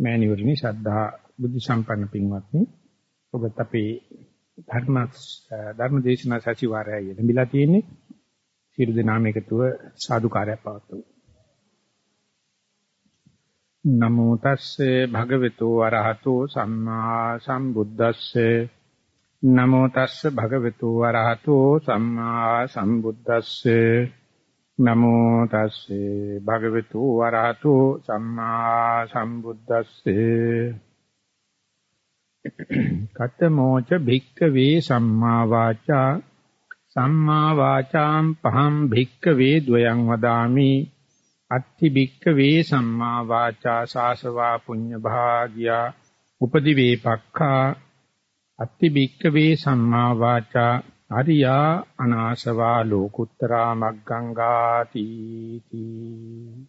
මෑණිවරණි ශ්‍රද්ධා බුද්ධ සම්පන්න පින්වත්නි ඔබත් අපේ ධර්ම ධර්ම දේශනා සතිವಾರයයි ලැබිලා තියෙන්නේ. සියලු දෙනාම එකතුව සාදුකාරයක් පවත්වමු. නමෝ තස්සේ භගවතු වරහතෝ සම්මා සම්බුද්දස්සේ. නමෝ තස්සේ භගවතු වරහතෝ සම්මා සම්බුද්දස්සේ. නමෝ තස්සේ භගවතු වරහතු සම්මා සම්බුද්දස්සේ. කතමෝච භික්ඛවේ සම්මා වාචා සම්මා වාචාම් පහම් භික්ඛවේ ද්වයං වදාමි. අත්ති භික්ඛවේ සම්මා වාචා සාසවා පුඤ්ඤ භාගියා උපදි වේපක්ඛා අත්ති භික්ඛවේ සම්මා වාචා අරියා අනාසවා ලෝකුත්තරා මග්ගංගාති තී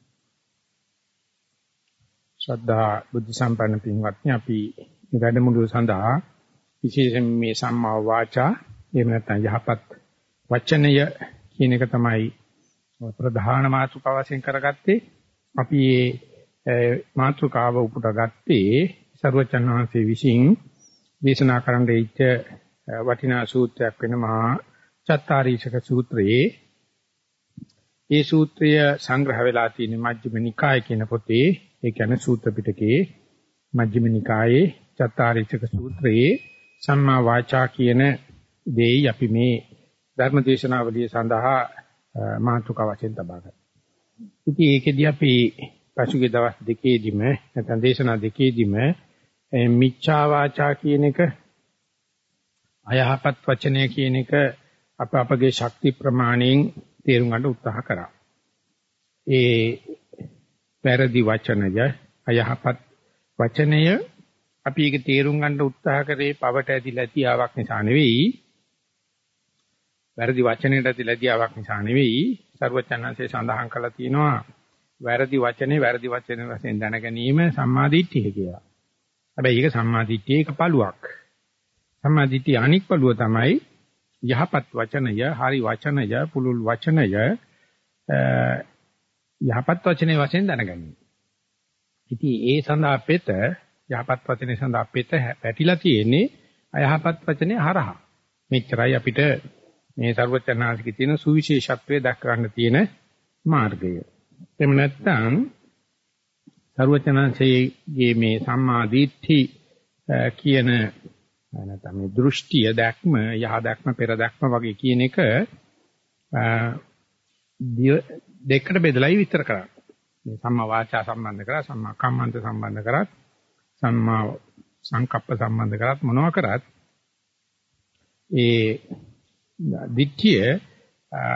ශ්‍රද්ධා බුද්ධ සම්පන්න පින්වත්නි අපි වැඩමුළුව සඳහා විශේෂයෙන් මේ සම්මා වාචා එහෙම නැත්නම් යහපත් වචනය කියන එක තමයි ප්‍රධාන මාතෘකාව වශයෙන් කරගත්තේ. අපි මේ මාතෘකාව උපුටාගත්තේ සරුවචන් වහන්සේ විසින් දේශනා කරන්න ඉච්ඡ වටිනා සූත්‍රයක් වෙන මහා චත්තාරීෂක සූත්‍රයේ ඒ සූත්‍රය සංග්‍රහ වෙලා තියෙන මජ්ක්‍ධිම නිකාය කියන පොතේ ඒ කියන්නේ සූත්‍ර පිටකයේ මජ්ක්‍ධිම නිකායේ චත්තාරීෂක සූත්‍රයේ සම්මා වාචා කියන දෙයි අපි මේ ධර්ම දේශනාවලිය සඳහා මාතෘකාව වශයෙන් තබා ගන්නවා. ඉතින් ඒකෙදී අපි පසුගිය දවස් දෙකේදීම නැත්නම් දේශනා දෙකේදීම මිච්ඡා වාචා කියන එක අයහපත් වචනය කියන එක අප අපගේ ශක්ති ප්‍රමාණයෙන් තේරුම් ගන්න උත්සාහ කරා. ඒ පෙරදි වචනය අයහපත් වචනය අපි ඒක තේරුම් ගන්න උත්සාහ කරේ පවට ඇදිලා තියාවක් නිසා නෙවෙයි. වැරදි වචනයට ඇදිලා තියාවක් නිසා නෙවෙයි. සර්වචනන්සේ සඳහන් කළා තියෙනවා වැරදි වචනේ වැරදි වචන වශයෙන් දැන ගැනීම සම්මාදිට්ඨිය කියලා. හැබැයි ඒක සම්මාදිට්ඨියේ එක පළුවක්. සම්මාදිට්ඨිය අනික් පළුව තමයි යහපත් වචනය, හරි වචනය, පුළුල් වචනය යහපත් වචනේ වශයෙන් දැනගන්නේ. ඉතින් ඒ සඳහා පෙත යහපත් වචනේ සඳහා පෙත පැටිලා තියෙන්නේ අයහපත් වචනේ හරහා. මෙච්චරයි අපිට මේ ਸਰවචනාසිකේ තියෙන සුවිශේෂත්වය දක්වන්න තියෙන මාර්ගය. එහෙම නැත්නම් ਸਰවචනාංශයේ මේ සම්මා දිට්ඨි කියන නැත්නම් මේ දෘෂ්ටිය දැක්ම යහ දැක්ම පෙර දැක්ම වගේ කියන එක දෙකට බෙදලායි විස්තර කරන්නේ. මේ සම්මා වාචා සම්බන්ධ කරා සම්මා කම්මන්ත සම්බන්ධ කරත් සම්මා සංකප්ප සම්බන්ධ කරත් මොනවා කරත් ඒ දිට්ඨිය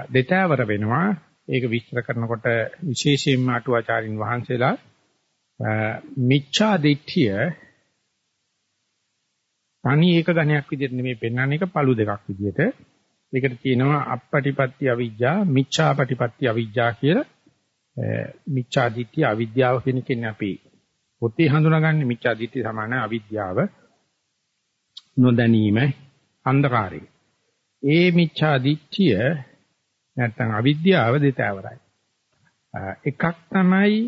දෙතවර වෙනවා ඒක විස්තර කරනකොට විශේෂයෙන්ම අටුවාචාරින් වහන්සේලා මිච්ඡා දිට්ඨිය තනි එක ගණයක් විදිහට නෙමෙයි පෙන්වන්නේ ඒක පළු දෙකක් විදිහට. ඒකට කියනවා අපපටිපත්‍ය අවිජ්ජා, මිච්ඡාපටිපත්‍ය අවිජ්ජා කියලා. මිච්ඡා දිට්ඨිය අවිද්‍යාව කියන කෙනේ අපි පොතේ හඳුනාගන්නේ මිච්ඡා දිට්ඨිය සමාන අවිද්‍යාව නොදැනීම අන්ධකාරය. ඒ මිච්ඡා දිට්ඨිය නැත්නම් අවිද්‍යාව දෙතවරයි. එකක් තමයි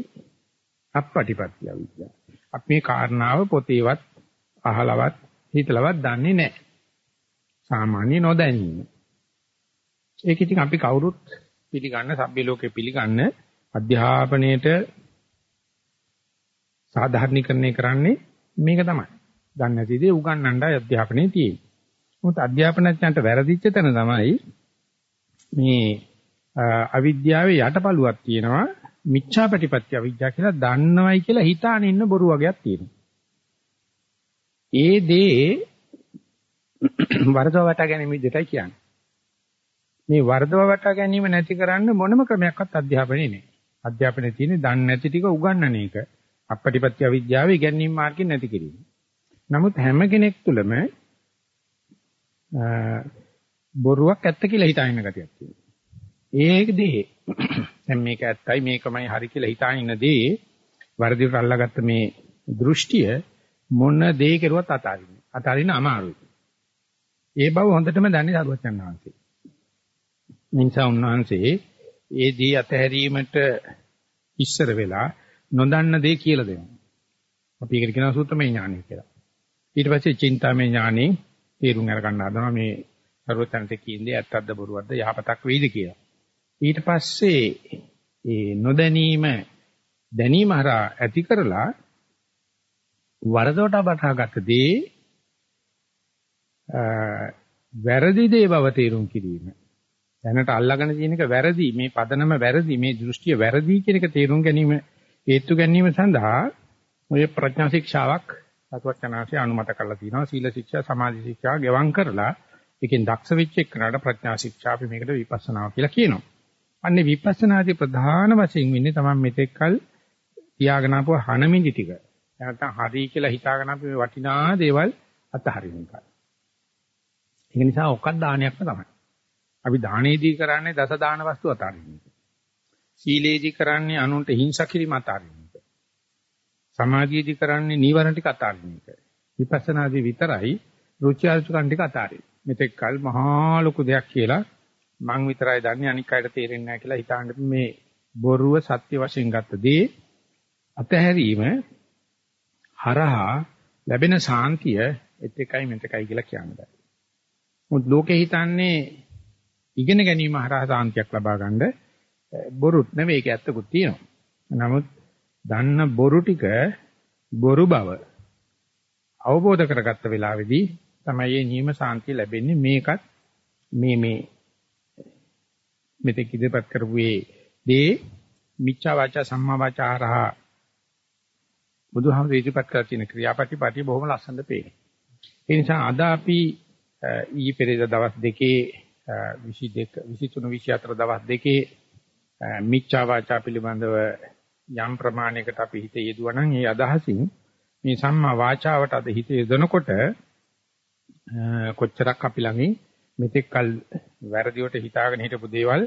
අපපටිපත්‍ය අවිද්‍යාව. අපි මේ කාරණාව පොතේවත් අහලවත් හිතලවත් දන්නේ නැහැ. සාමාන්‍ය නොදැනීම. ඒක ඉතින් අපි කවුරුත් පිළිගන්න සભ્ય ලෝකේ පිළිගන්න අධ්‍යාපනයේට සාධාරණීකරණය කරන්නේ මේක තමයි. දන්නේ නැති දේ උගන්වන්නයි අධ්‍යාපනයේ තියෙන්නේ. මොකද අධ්‍යාපනඥයන්ට වැරදිච්ච තැන තමයි මේ අවිද්‍යාවේ යටපළුවක් තියෙනවා මිච්ඡාපටිපත්‍ය අවිද්‍යාව කියලා දන්නවයි කියලා හිතාන ඉන්න බොරු වගේක් තියෙනවා. ඒ දේ වර්ධව වටා ගැනීම විදිහටයි කියන්නේ. මේ වර්ධව වටා ගැනීම නැති කරන්න මොනම ක්‍රමයක්වත් අධ්‍යාපනයේ නෑ. අධ්‍යාපනයේ තියෙන්නේ දන්නේ නැති ටික උගන්වන එක. අපපටිපත්‍ය අවිද්‍යාවේ ඉගැන්වීම මාර්ගයෙන් නැති කිරීම. නමුත් හැම කෙනෙක් තුළම බොරුවක් ඇත්ත කියලා හිතාගෙන ගතියක් තියෙනවා. ඒක දේ. දැන් මේක ඇත්තයි මේකමයි හරි කියලා හිතාගෙන ඉන්න දේ වර්ධිත අල්ලාගත්ත මේ දෘෂ්ටිය මොන දේ කෙරුවත් අතාරින්නේ. අතාරින්න අමාරුයි. ඒ බව හොඳටම දන්නේ සරුවචන් වහන්සේ. මිනිසා උන්වහන්සේ ඒ දී අතහැරීමට ඉස්සර වෙලා නොදන්න දේ කියලා දෙනවා. අපි ඒකට කියනවා සූත්‍රමය ඥානය කියලා. ඊට පස්සේ චින්තාමය ඥානෙ තේරුම් අරගන්න හදනවා මේ සර්වතන්ට කියන්නේ ඇත්තක්ද බොරුවක්ද යහපතක් වෙයිද කියලා. ඊට පස්සේ ඒ නොදැනීම දැනීම හරහා ඇති කරලා වරදොට බටහාගත දේ වැරදි දේ බව තේරුම් කිරීම. දැනට අල්ලාගෙන තියෙන එක වැරදි මේ පදනම වැරදි මේ දෘෂ්ටිය වැරදි කියන එක තේරුම් ගැනීම හේතු ගැනීම සඳහා ඔය ප්‍රඥා ශික්ෂාවක් සතුටචනාසි අනුමත කරලා තියෙනවා සීල ශික්ෂා සමාධි ශික්ෂා ගෙවම් කරලා ඒකෙන් දක්ෂ වෙච්ච එක්කනට ප්‍රඥා ශික්ෂා අපි මේකට විපස්සනාව කියලා කියනවා. අන්නේ විපස්සනාදී ප්‍රධාන වශයෙන් වෙන්නේ තමයි මෙතෙක්කල් තියාගෙන ආපුව හනමින්දි ටික. නැත්නම් හරි කියලා හිතාගෙන අපි මේ වටිනා දේවල් අතහරින එක. ඒක නිසා ඔක්කක් දානයක්ම තමයි. අපි දානේදී කරන්නේ දස දාන වස්තු අතහරින එක. සීලේදී කරන්නේ අනුන්ට හිංසා කිරීම අතහරින එක. සමාධියේදී කරන්නේ නීවරණ ටික අතහරින එක. විපස්සනාදී විතරයි රුචි අරුචිකන් ටික අතහරින. මෙතෙක් කල් මහා ලොකු දෙයක් කියලා මං විතරයි දන්නේ අනික් අයට තේරෙන්නේ නැහැ කියලා හිතාන්න මේ බොරුව සත්‍ය වශයෙන් ගත්ත දේ අතහැරීම හරහා ලැබෙන සාන්තිය එත් එකයි මෙතකයි කියලා කියන්න බෑ. මොකද ලෝකේ හිතන්නේ ඉගෙන ගැනීම හරහා සාන්තියක් ලබා ගන්න බොරුත් නෙවෙයි ඒක ඇත්තකුත් තියෙනවා. නමුත් දන්න බොරු ටික බොරු බව අවබෝධ කරගත්ත වෙලාවේදී තමයි මේ නියම සාන්තිය ලැබෙන්නේ මේකත් මේ මේ මෙතෙක් ඉදිරිපත් කරපු දේ මිච්ඡා වාචා සම්මා වාචා හරහා බුදුහාමුදුරු ඉදිරිපත් කරලා තියෙන ක්‍රියාපටිපටි බොහොම ලස්සනට පේනවා. ඒ නිසා අද අපි ඊ පෙරේද දවස් දෙකේ 22 23 24 දවස් දෙකේ මිච්ඡා වාචා පිළිබඳව යම් ප්‍රමාණයකට අපි හිත යෙදුවා නම් ඒ අදහසින් මේ සම්මා වාචාවට අද හිත යොදනකොට කොච්චරක් අපි ළඟින් මෙතෙක් කල වැරදිවට හිතාගෙන හිටපු දේවල්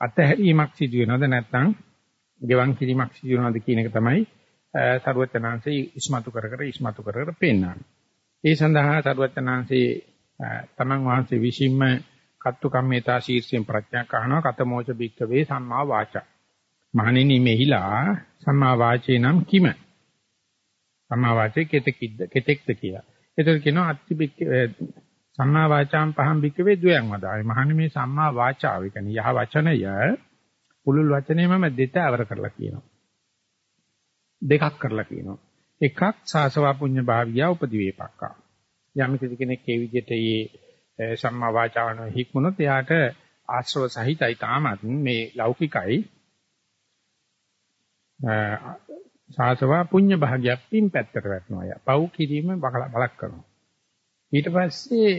අතහැරීමක් සිදු වෙනවද නැත්නම් ගෙවන් කිරීමක් සිදු වෙනවද කියන එක තමයි සරුවචනාංශي ඉස්මතු කර කර ඉස්මතු කර කර පෙන්නන්නේ. ඒ සඳහා සරුවචනාංශي තමන් වහන්සේ විසින්ම කත්තු කම්මේතා ශීර්ෂයෙන් ප්‍රඥා කහනවා කතමෝච බික්කවේ සම්මා වාචා. මහණෙනි මෙහිලා සම්මා වාචේ නම් කිම? සම්මා වාචේ කෙතෙක්ද කෙතෙක්ද කියලා. ඒතර කියනවා අත්ති බික්ක සම්මා වාචාම් පහම් බික්කවේ ද්වයං වදායි. මහණෙනි මේ සම්මා වාචාව කියන්නේ යහ වචනය පුලුල් වචනේමම දෙත අවර කරලා කියනවා. දෙකක් කරලා කියනවා. එකක් සාසවා පුඤ්ඤ භාවිය උපදිවේපක්කා. යම් කෙනෙක් ඒ විදිහට මේ සම්මා වාචාවන හික්මුණොත් එයාට ආශ්‍රව සහිතයි තාමත් මේ ලෞකිකයි සාසවා පුඤ්ඤ භාගයක් පින් පැත්තට වැටෙනවා යා. පව් කිරීම බලක් කරනවා. ඊට පස්සේ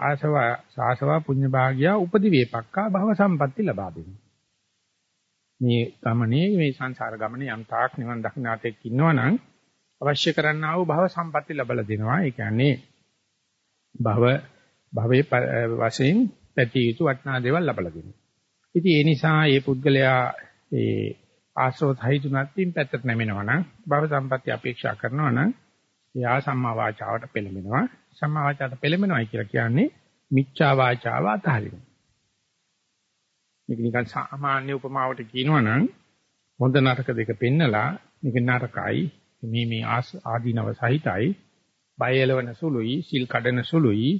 ආසව සාසවා පුඤ්ඤ භාගය උපදිවේපක්කා භව සම්පatti ලබා දෙනවා. මේ ගමනේ මේ සංසාර ගමනේ යම් තාක් නිවන් දක්නාතෙක් ඉන්නවනම් අවශ්‍ය කරන්නා වූ භව සම්පatti ලබලා දෙනවා. ඒ කියන්නේ භව භවයේ වශයෙන් පැතිය යුතු වටිනා දේවල් ලබලා දෙනවා. ඉතින් ඒ නිසා මේ පුද්ගලයා ඒ ආශ්‍රව සහිතුනත් පින් පැත්තට නැමෙනවා නම් භව සම්පatti අපේක්ෂා කරනවා නම් එයා සම්මා වාචාවට පෙළඹෙනවා. සම්මා වාචාවට පෙළඹෙනවා කියලා කියන්නේ මිච්ඡා වාචාව අතහරිනවා. මේක නිකන් සාමාන්‍ය උපමාවට කියනවා නම් හොඳ නරක දෙක පෙන්නලා මේක නරකයි. මේ මේ ආදීනව සහිතයි. බය එලවන සුළුයි සිල් කඩන සුළුයි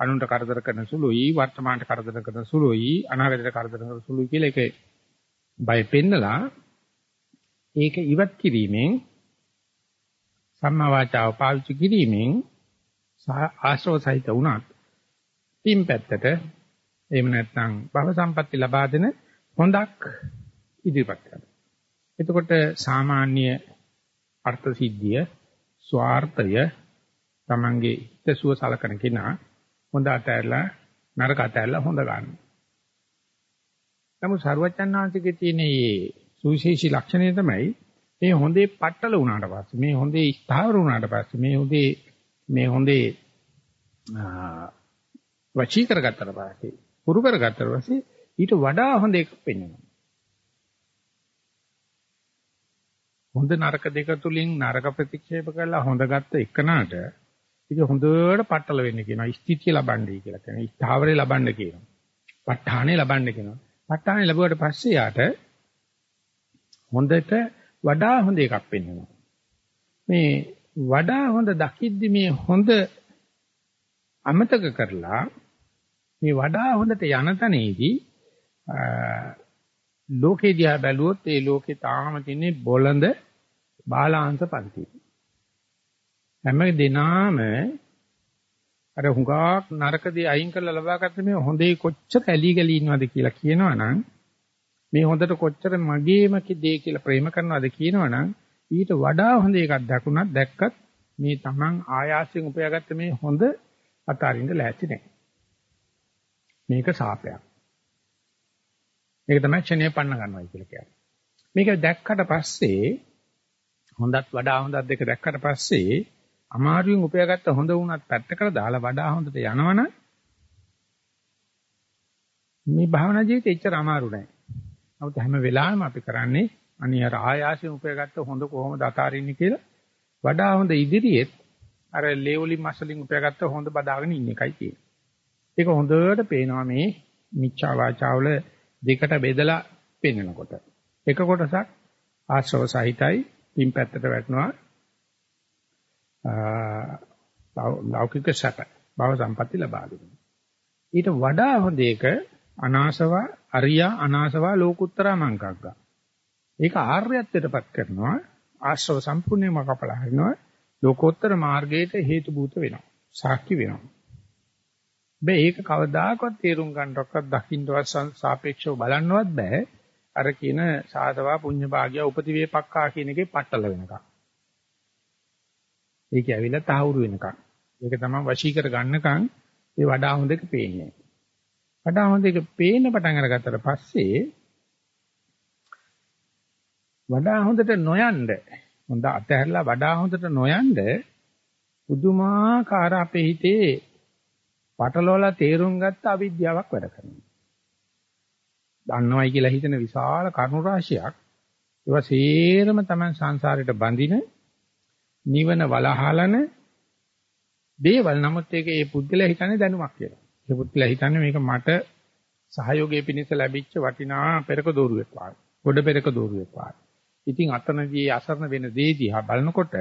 අනුන්ට කරදර කරන සුළුයි වර්තමානට කරදර කරන සුළුයි අනාගතයට කරදර කරන සුළුයි කියලා ඒක බය පෙන්නලා ඒක ඉවත් කිරීමෙන් සම්මා වාචාව පාවිච්චි කිරීමෙන් ආශ්‍රව සහිත වුණත් පින් පැත්තට එහෙම නැත්නම් භව සම්පatti ලබා දෙන හොඳක් ඉදිරිපත් කරනවා. එතකොට සාමාන්‍ය අර්ථ සිද්ධිය ස්වార్థය තමන්ගේ හිතසුව සලකන කෙනා හොඳ අතහැරලා නරක අතහැරලා හොඳ ගන්නවා. නමුත් සරුවචන්නාංශිකේ තියෙන මේ සුවිශේෂී ලක්ෂණය තමයි මේ හොඳේ පట్టල වුණාට පස්සේ මේ හොඳේ ස්ථාවර වුණාට පස්සේ මේ හොඳේ මේ හොඳේ වචී කරගත්තට පස්සේ පුරු කරගත්තට පස්සේ ඊට වඩා හොඳ එකක් පෙන්වනවා. හොඳ නරක දෙක තුලින් නරක ප්‍රතික්ෂේප කරලා හොඳ ගත්ත එකනට ඒක හොඳට පටල වෙන්න කියනවා. ස්ථිතිය ලබන්නේ කියලා කියනවා. ස්ථාවරය ලබන්න කියනවා. ප ဋ ාණය ලබන්න කියනවා. ප ဋ ාණය ලැබුවට පස්සේ යාට හොඳට වඩා හොඳ එකක් පෙන්වනවා. මේ වඩා හොඳ දකිද්දි මේ හොඳ අමතක කරලා මේ වඩා හොඳට යන තැනේදී ලෝකේ දිහා බැලුවොත් ඒ ලෝකේ තාම තින්නේ බොළඳ බාලාංශ පන්ති. හැම දිනාම අර හුඟක් නරකදී අයින් කරලා ලබාගත්ත මේ හොඳේ කොච්චර ඇලි ගලි ඉන්නවද කියලා කියනවනම් මේ හොඳට කොච්චර මගේම දේ කියලා ප්‍රේම කරනවද කියනවනම් ඊට වඩා හොඳ එකක් දකුණක් දැක්කත් මේ Taman ආයාසයෙන් උපයාගත්ත මේ හොඳ අතාරින්න ලෑස්ති නැහැ. මේක සාපයක්. මේක තමයි ක්ෂණය පන්න ගන්නවා කියලා කියන්නේ. මේක දැක්කට පස්සේ හොඳත් වඩා හොඳත් දෙක දැක්කට පස්සේ අමාරුවෙන් උපයාගත්ත හොඳ වුණත් පැත්තකට දාලා වඩා හොඳට යනවනම් මේ භාවනා ජීවිතේ එච්චර අමාරු නෑ. නමුත් හැම වෙලාවෙම අපි කරන්නේ අනිය අර ආයාසයෙන් උපයාගත්ත හොඳ කොහොමද අතාරින්නේ කියලා වඩා හොඳ ඉදිරියෙත් අර ලේවලින් මසලින් උපයාගත්ත හොඳ බදාගෙන ඉන්න එකයි තියෙන්නේ. ඒක හොඳට පේනවා මේ මිච්ඡා වාචාවල දෙකට බෙදලා පෙන්නකොට. එක කොටසක් ආශ්‍රව සහිතයි පින් පැත්තට වැටෙනවා ලෞකික සැප භව සම්පatti ලබා දෙනවා. ඊට වඩා හොඳ එක අනාසව අරියා අනාසව ලෝකුත්තරා මංකග්ගා. ඒක ආර්යත්වයටපත් කරනවා ආශ්‍රව සම්පූර්ණයෙන්ම කපලා හරිනවා ලෝකෝත්තර මාර්ගයට හේතු භූත වෙනවා. සාක්ෂි වෙනවා. බෑ ඒක කවදාකවත් තේරුම් ගන්නවක්වත් දකින්නවත් සාපේක්ෂව බලන්නවත් බෑ. අර කියන සාතවා පුඤ්ඤ භාග්‍ය උපතිවේපක්කා කියන එකේ පట్టල වෙනකම්. ඒක ඇවිල්ලා තහවුරු වෙනකම්. ඒක තමයි වශී කර ගන්නකම් ඒ වඩා හොඳ එක පේන්නේ. වඩා හොඳ එක පේන්න පටන් අරගත්තට පස්සේ වඩා හොඳට නොයන්ද හොඳ අතහැරලා වඩා හොඳට නොයන්ද පුදුමාකාර අපේ හිතේ පටලවලා තේරුම් ගත්ත අවිද්‍යාවක් වැඩ කරනවා. දන්නවයි කියලා හිතන විශාල කරුණු රාශියක් ඒවා සේරම තමයි සංසාරයට බඳින නිවන වලහලන දේවල් නමුත් ඒක ඒ පුද්ගලයා හිතන්නේ දැනුමක් කියලා. ඒ පුද්ගලයා හිතන්නේ මේක මට සහයෝගයේ පිණිස ලැබිච්ච වටිනා පෙරක දෝරුවෙක් වගේ. ගොඩ පෙරක දෝරුවෙක් වගේ. ඉතින් අතනදී අසරණ වෙන දේ දිහා බලනකොට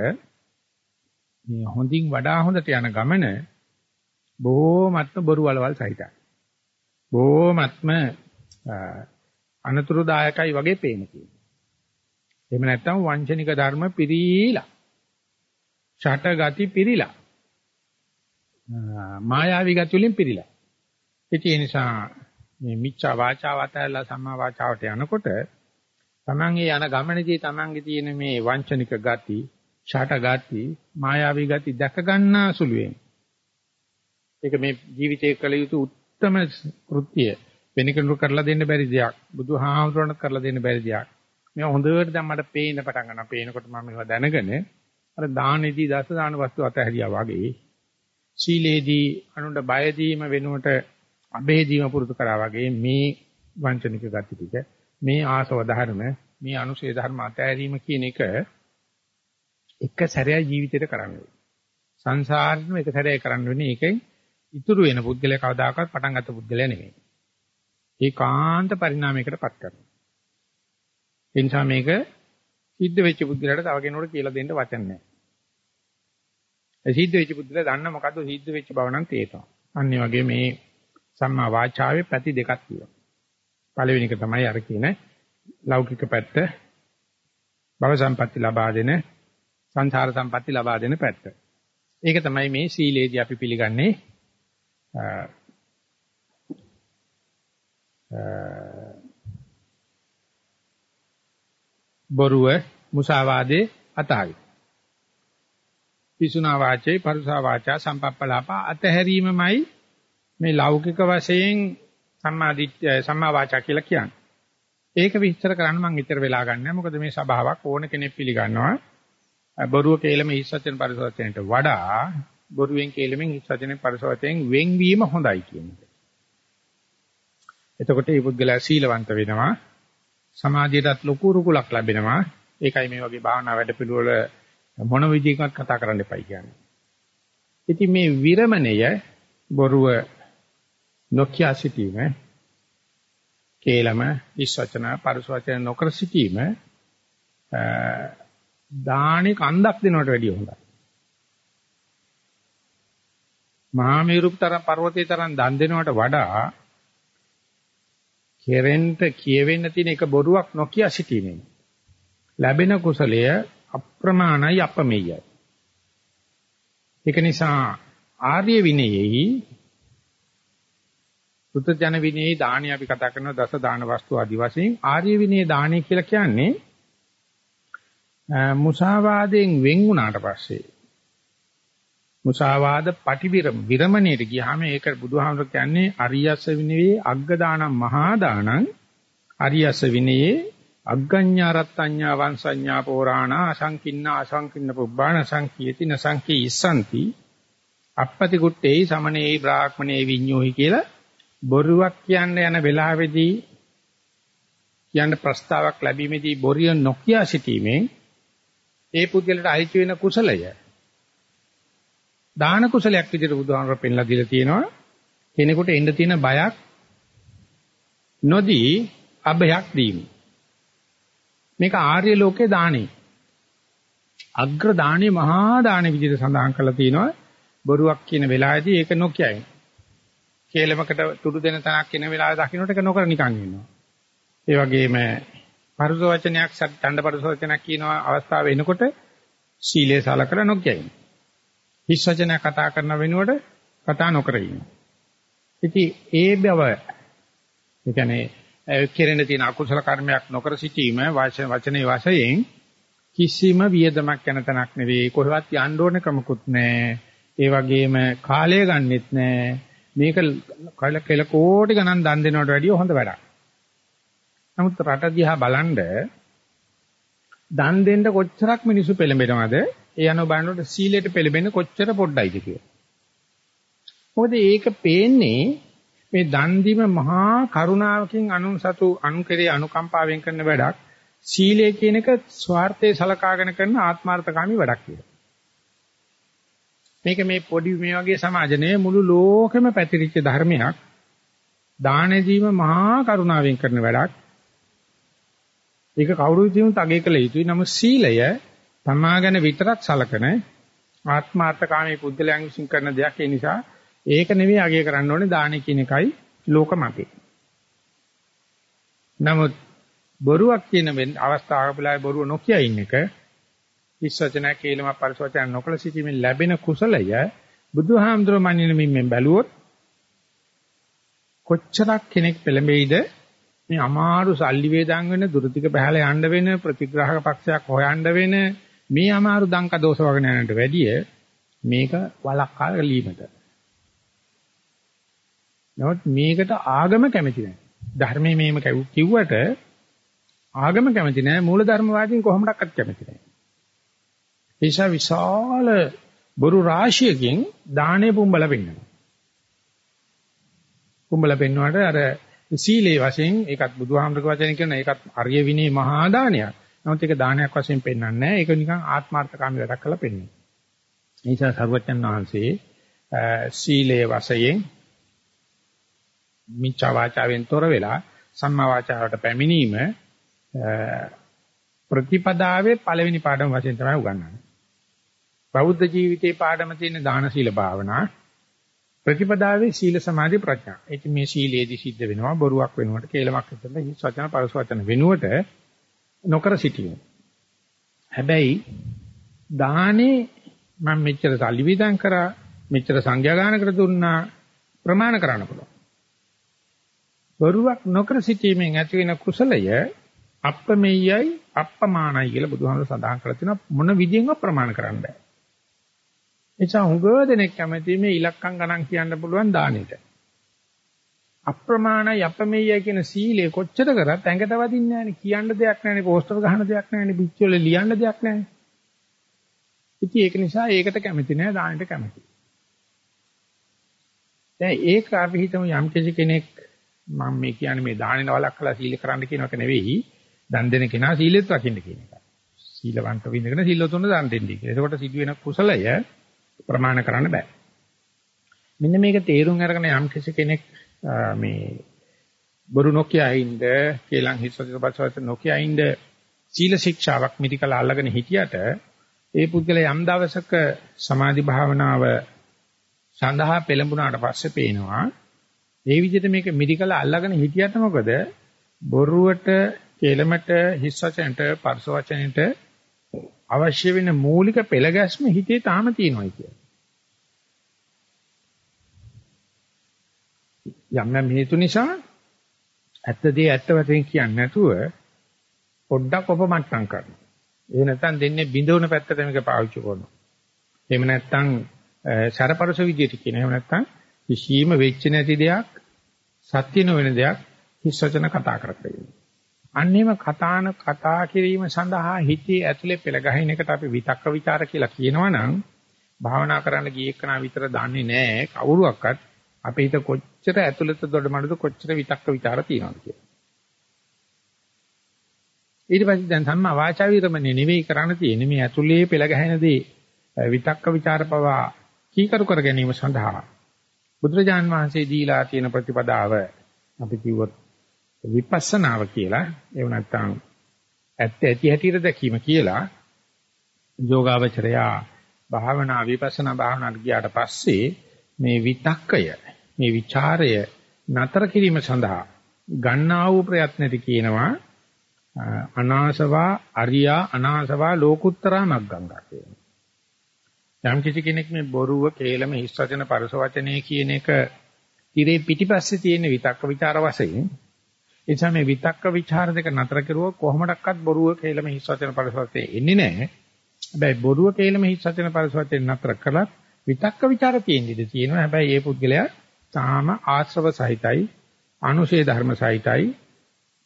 මේ හොඳින් වඩා හොඳට යන ගමන බොහෝමත්ම බොරු වලවල් සහිතයි. බොහෝමත්ම අනතුරුදායකයි වගේ පේන තියෙනවා. එහෙම නැත්නම් වංචනික ධර්ම පිරීලා ෂට ගති පිරීලා මායාවී ගති වලින් පිරීලා. ඒ නිසා මේ මිච්ඡා වාචා වතයලා සම්මා වාචාවට යනකොට තමන්ගේ යන ගමනේදී තමන්ගේ තියෙන මේ වංචනික ගති, ෂට ගති, මායාවී ගති දැක ගන්නා සුළුවෙන් ඒක මේ ජීවිතයේ කළ යුතු උත්තරම කෘත්‍යය. වෙන කෙනෙකුට කරලා දෙන්න බැරි දෙයක්. බුදුහාමුදුරණත් කරලා දෙන්න බැරි දෙයක්. මේ හොඳට දැන් මට පේන්න පටන් ගන්නවා. පේනකොට මම මේවා දැනගෙන අර දානෙදී දස දාන වස්තු අතහැරියා වගේ සීලේදී අනුන්ට බය දීම වෙනුවට අබේදීම පුරුදු කරා වගේ මේ වංචනික ගති ටික මේ ආසව ධර්ම මේ අනුශේධ ධර්ම අතහැරීම කියන එක එක සැරයක් ජීවිතේට කරන්න ඕනේ. සංසාරෙම එක සැරයක් කරන්න වෙන්නේ ඒකෙන් ඉතුරු වෙන පුද්ගලයා කවදාකවත් පටන් ගත්ත පුද්ගලයා නෙමෙයි. ඒකාන්ත පරිණාමයකටපත් කරනවා. ඒ නිසා මේක සිද්ධ වෙච්ච පුද්ගලයාට තව කෙනෙකුට කියලා දෙන්න වචන නැහැ. ඒ සිද්ධ වෙච්ච පුද්ගලයා දන්න මොකද්ද සිද්ධ වෙච්ච බව නම් තේරෙනවා. අන්න වගේ මේ සම්මා වාචාවේ පැති දෙකක් තියෙනවා. පළවෙනි එක තමයි අර කියන ලෞකික පැත්ත භව සම්පatti ලබා දෙන සංසාර සම්පatti ලබා දෙන පැත්ත. ඒක තමයි මේ සීලේදී අපි පිළිගන්නේ බොරුව මුසාවාදේ අතහරි. පිසුනා වාචේ පරුසා වාචා සම්පප්පලාපා අතහැරීමමයි මේ ලෞකික වශයෙන් සම්මාදිට්ඨිය සම්මා වාචා කියලා කියන්නේ. ඒක විස්තර කරන්න මම විතර වෙලා ගන්නෑ. මොකද මේ සභාවක් ඕන කෙනෙක් පිළිගන්නවා. බොරුව කේලම හිස්සචන පරිසවචනයට වඩා බොරුවෙන් කේලමෙන් හිස් වචනේ පරිසවතෙන් වෙන්වීම හොඳයි කියන එක. එතකොට මේ පුද්ගලයා සීලවන්ත වෙනවා. සමාධියටත් ලොකු රුකුලක් ලැබෙනවා. ඒකයි මේ වගේ භාවනා වැඩපිළිවෙල මොන විදිහකට කතා කරන්න එපයි කියන්නේ. ඉතින් මේ විරමණය බොරුව නොකිය සිටීම කේලම ඉස්වචන පරිසවචන නොකර සිටීම දානි කන්දක් දෙනවට වැඩිය හොඳයි. මහා මේරුතර පර්වතේ තරම් දන් දෙනවට වඩා කෙරෙන්ට කියවෙන්න තියෙන එක බොරුවක් නොකිය සිටීමෙන් ලැබෙන කුසලය අප්‍රමාණයි අපමෙයයි. ඒක නිසා ආර්ය විනයෙහි සුතජන විනයේ දානි අපි කතා කරන දස දාන වස්තු ආදි වශයෙන් ආර්ය විනයේ දානි කියලා කියන්නේ මුසාවාදයෙන් වෙන් වුණාට පස්සේ මුසාවාද පටිවිරම විරමණයට ගියාම ඒක බුදුහාමර කියන්නේ අරියස්ස විනයේ අග්ග දානම් මහා දානං අරියස්ස විනයේ අග්ගඤ්ඤා රත්ත්‍ඤ්ඤා වංශඤ්ඤා පෝරාණා අසංකින්න අසංකින්න පුබ්බාණ සංකීති නසංකී ඉස්සන්ති. අපපති කුට්ටේයි සමනේයි බ්‍රාහ්මණේ විඤ්ඤෝහි කියලා බොරුවක් කියන්න යන වෙලාවේදී කියන්න ප්‍රස්තාවක් ලැබීමේදී බොරිය නොකිය සිටීමෙන් ඒ පුද්ගලට අයිති වෙන කුසලය දාන කුසලයක් විදිහට බුදුහාමර පෙන්ලා දීලා තියෙනවා. කෙනෙකුට එන්න තියෙන බයක් නොදී අභයක් දීම මේක ආර්ය ලෝකේ දානේ. අග්‍ර දානේ මහා දානේ විදිහට සඳහන් කරලා තියෙනවා. බොරුවක් කියන වෙලාවේදී ඒක නොකියයි. කේලමකට තුඩු දෙන තනක් කියන වෙලාව දකින්නට ඒක නොකර නිකන් ඉන්නවා. ඒ වගේම පරුස වචනයක් ඡණ්ඩ පරුස වචනයක් කියන අවස්ථාව එනකොට සීලය සලකලා නොකියයි. හිස් වචන කතා කරන වෙනුවට කතා නොකර ඉන්නවා. ඉතින් ඒ බව ඒ කියන්නේ කෙරෙන තියෙන අකුසල කර්මයක් නොකර සිටීම වචනේ වශයෙන් කිසිම වියදමක් යන තැනක් නෙවෙයි කොහෙවත් යන්න ඕන කමකුත් නැහැ. ඒ වගේම කාලය ගන්නෙත් නැහැ. මේක කල කෙල කෝටි ගණන් දන් දෙනවට වැඩිය හොඳ වැඩක්. නමුත් රට දිහා බලනද දන් දෙන්න කොච්චරක් මිනිස්සු පෙළඹෙනවද? ඒ අනුව බලනකොට සීලයට පෙළඹෙන කොච්චර පොඩ්ඩයිද කියලා. මොකද ඒක පේන්නේ මේ දන්දිම මහා කරුණාවකින් අනුන් සතු අනුන් කෙරේ අනුකම්පාවෙන් කරන වැඩක් සීලය කියන එක ස්වార్థේ සලකාගෙන කරන ආත්මార్థකාමී වැඩක් කියලා. මේක මේ පොඩි මේ වගේ සමාජනේ මුළු ලෝකෙම පැතිරිච්ච ධර්මයක්. දානේ දීම මහා කරුණාවෙන් කරන වැඩක්. ඒක කවුරු විදිහම තගේ කළ යුතුයි. නමුත් සීලය තමාගෙන විතරක් සලකන ආත්මාර්ථකාමී පුද්ගලයන් විසින් කරන දෙයක් ඒ නිසා ඒක නෙවෙයි අගය කරන්න ඕනේ දාන කියන එකයි ලෝකමතේ. නමුත් බොරුවක් කියන අවස්ථාවක බලයි බොරුව නොකිය ඉන්න එක විශ්වචන කේලම පරිසවචන නොකල සිටීමෙන් ලැබෙන කුසලය බුදුහාමුදුරුවෝ මනිනමින් මෙන් බැලුවොත් කොච්චරක් කෙනෙක් පෙළඹෙයිද මේ අමාරු සල්ලි වේදන් වෙන දුරතික බහලා යන්න වෙන ප්‍රතිග්‍රාහක පක්ෂයක් හොයන්න වෙන මේ අමාරු දංක දෝෂ වගේ නෑනට වැඩිය මේක වලක්කා ගැලීමට. නමුත් මේකට ආගම කැමති නෑ. ධර්මයේ මේම කිව්වට ආගම කැමති නෑ මූල ධර්මවාදීන් කොහොමඩක්වත් කැමති නෑ. නිසා විශාල බොරු රාශියකින් දානේ පුඹල පෙන්නනවා. පුඹල පෙන්නුවාට අර සීලේ වශයෙන් ඒකත් බුදුහාමරක වචන කියන ඒකත් අරිය විනේ මහා දානයක්. නමුත් ඒක දානයක් වශයෙන් පෙන්වන්නේ නැහැ. ඒක නිකන් ආත්මార్థකාමී වැඩක් කරලා පෙන්වනවා. ඒ නිසා සර්වඥන් වහන්සේ සීලේ වශයෙන් මිච්ඡා වාචාවෙන් තොර වෙලා සම්මා වාචාවට පැමිණීම ප්‍රතිපදාවේ පළවෙනි පාඩම වශයෙන් තමයි උගන්වන්නේ. බෞද්ධ ජීවිතේ පාඩම තියෙන දාන සීල භාවනා ප්‍රතිපදාවේ සීල සමාධි ප්‍රඥා. ඒක මේ සීලේදී සිද්ධ වෙනවා බොරුවක් වෙනුවට කේලමක් විතර හිස් වචන පරස වචන වෙනුවට නොකර සිටීම. හැබැයි දානේ මම මෙච්චර සල්ලි විදන් කරා මෙච්චර සංඛ්‍යා ගානකට දුන්නා ප්‍රමාණ කරන්න පුළුවන්. බොරුවක් නොකර සිටීමෙන් ඇති වෙන කුසලය අප්‍රමෙයයි අප්‍රමාණයි කියලා බුදුහාමර සඳහන් කරලා තිනවා මොන විදියෙන්වත් ප්‍රමාණ කරන්න බෑ. එචා හුඟ දෙනෙක් කැමති මේ ඉලක්කම් ගණන් කියන්න පුළුවන් දානෙට. අප්‍රමාණයි අපමෙයයි කියන සීලය කොච්චර කරත් ඇඟට වදින්නේ නැහැනේ. කියන්න දෙයක් නැහැනේ. පෝස්ටර් ගහන දෙයක් නැහැනේ. පිටිවල ලියන්න දෙයක් නැහැනේ. ඉතින් ඒක නිසා ඒකට කැමති නෑ දානෙට කැමති. දැන් ඒක අපි හිතමු යම් කෙනෙක් මම මේ කියන්නේ මේ දානෙන වලක් කළා සීල කරන්න කියන එක නෙවෙයි. දන් දෙන කෙනා සීලෙත් රකින්න කියන එක. සීලවන්ත විඳගෙන සීලතුන දන් දෙන්නේ කියලා. එතකොට සිදුවෙන කුසලය ප්‍රමාණ කරන්න බෑ. මෙන්න මේක තේරුම් අරගෙන යම් කෙනෙක් මේ බොරු නොකියින්ද කේලම් හිස්සතිපස්සවත් නොකියින්ද සීල ශික්ෂාවක් මිදිකල අල්ලගෙන හිටියට ඒ පුද්ගලයා යම් දවසක සමාධි භාවනාව සඳහා පෙළඹුණාට පස්සේ පේනවා ඒ විදිහට මේක මිරිකල අල්ලගෙන හිටියට මොකද බොරුවට කෙලමට හිස් වචනට පරස වචනට අවශ්‍ය වෙන මූලික පෙළ ගැස්ම හිතේ තාම තියෙනවා කියන්නේ. යම් යම් හේතු නිසා ඇත්තදී ඇත්ත වශයෙන් කියන්නේ නැතුව පොඩ්ඩක් ඔපමට්ටම් කරනවා. ඒ නැත්තම් දෙන්නේ බිඳවන පැත්තට මේක පාවිච්චි කරනවා. එහෙම නැත්තම් සරපරස විදියට කියන. එහෙම නැත්තම් කිසිම වෙච්ච නැති දෙයක් සත්‍ය නොවන දෙයක් හිස් වචන කතා කරලා අන්නේම කතාන කතා කිරීම සඳහා හිතේ ඇතුලේ පෙළ ගහින එකට අපි විතක්ක ਵਿਚාර කියලා කියනවනම් භාවනා කරන්න ගිය එකනා විතර දන්නේ නැහැ කවුරුවක්වත් අපේ හිත කොච්චර ඇතුළත දොඩමඩුද කොච්චර විතක්ක ਵਿਚාර තියනවද කියලා. ඊට පස්සේ දැන් සම්මා වාචා විරමණය නෙවෙයි කරන්න තියෙන්නේ මේ ඇතුළේ පෙළ ගැහෙන දේ විතක්ක ਵਿਚාර පවා කීකරු කර ගැනීම සඳහා බුදුරජාන් වහන්සේ දීලා තියෙන ප්‍රතිපදාව අපි කිව්වොත් විපස්සනාව කියලා ඒව නැත්තම් ඇත්ත ඇති හැටියට දැකීම කියලා යෝගාවචරයා භාවනා විපස්සනා භාවනාට ගියාට පස්සේ මේ විතක්කය මේ ਵਿਚාරය නතර කිරීම සඳහා ගන්නා වූ ප්‍රයත්නෙද කියනවා අනාසවා අරියා අනාසවා ලෝකුත්තරා මග්ගංගා කියනවා. යම් කිසි කෙනෙක් මේ බොරුව කේලම හිස් වචන පරස වචනේ කියන එක ඉරේ පිටිපස්සේ තියෙන විතක්ක ਵਿਚාර වශයෙන් ඒ නිසා මේ විතක්ක ਵਿਚාර දෙක නතර කරුවොත් කොහොමඩක්වත් බොරුව කේලම හිස් වචන පරස වචනේ එන්නේ නැහැ. හැබැයි බොරුව කේලම හිස් වචන පරස වචනේ නතර කළත් විතක්ක ਵਿਚාර තියෙන ඉඩ තියෙනවා. හැබැයි ඒ පුද්ගලයා තාම ආශ්‍රව සහිතයි, අනුශේ ධර්ම සහිතයි.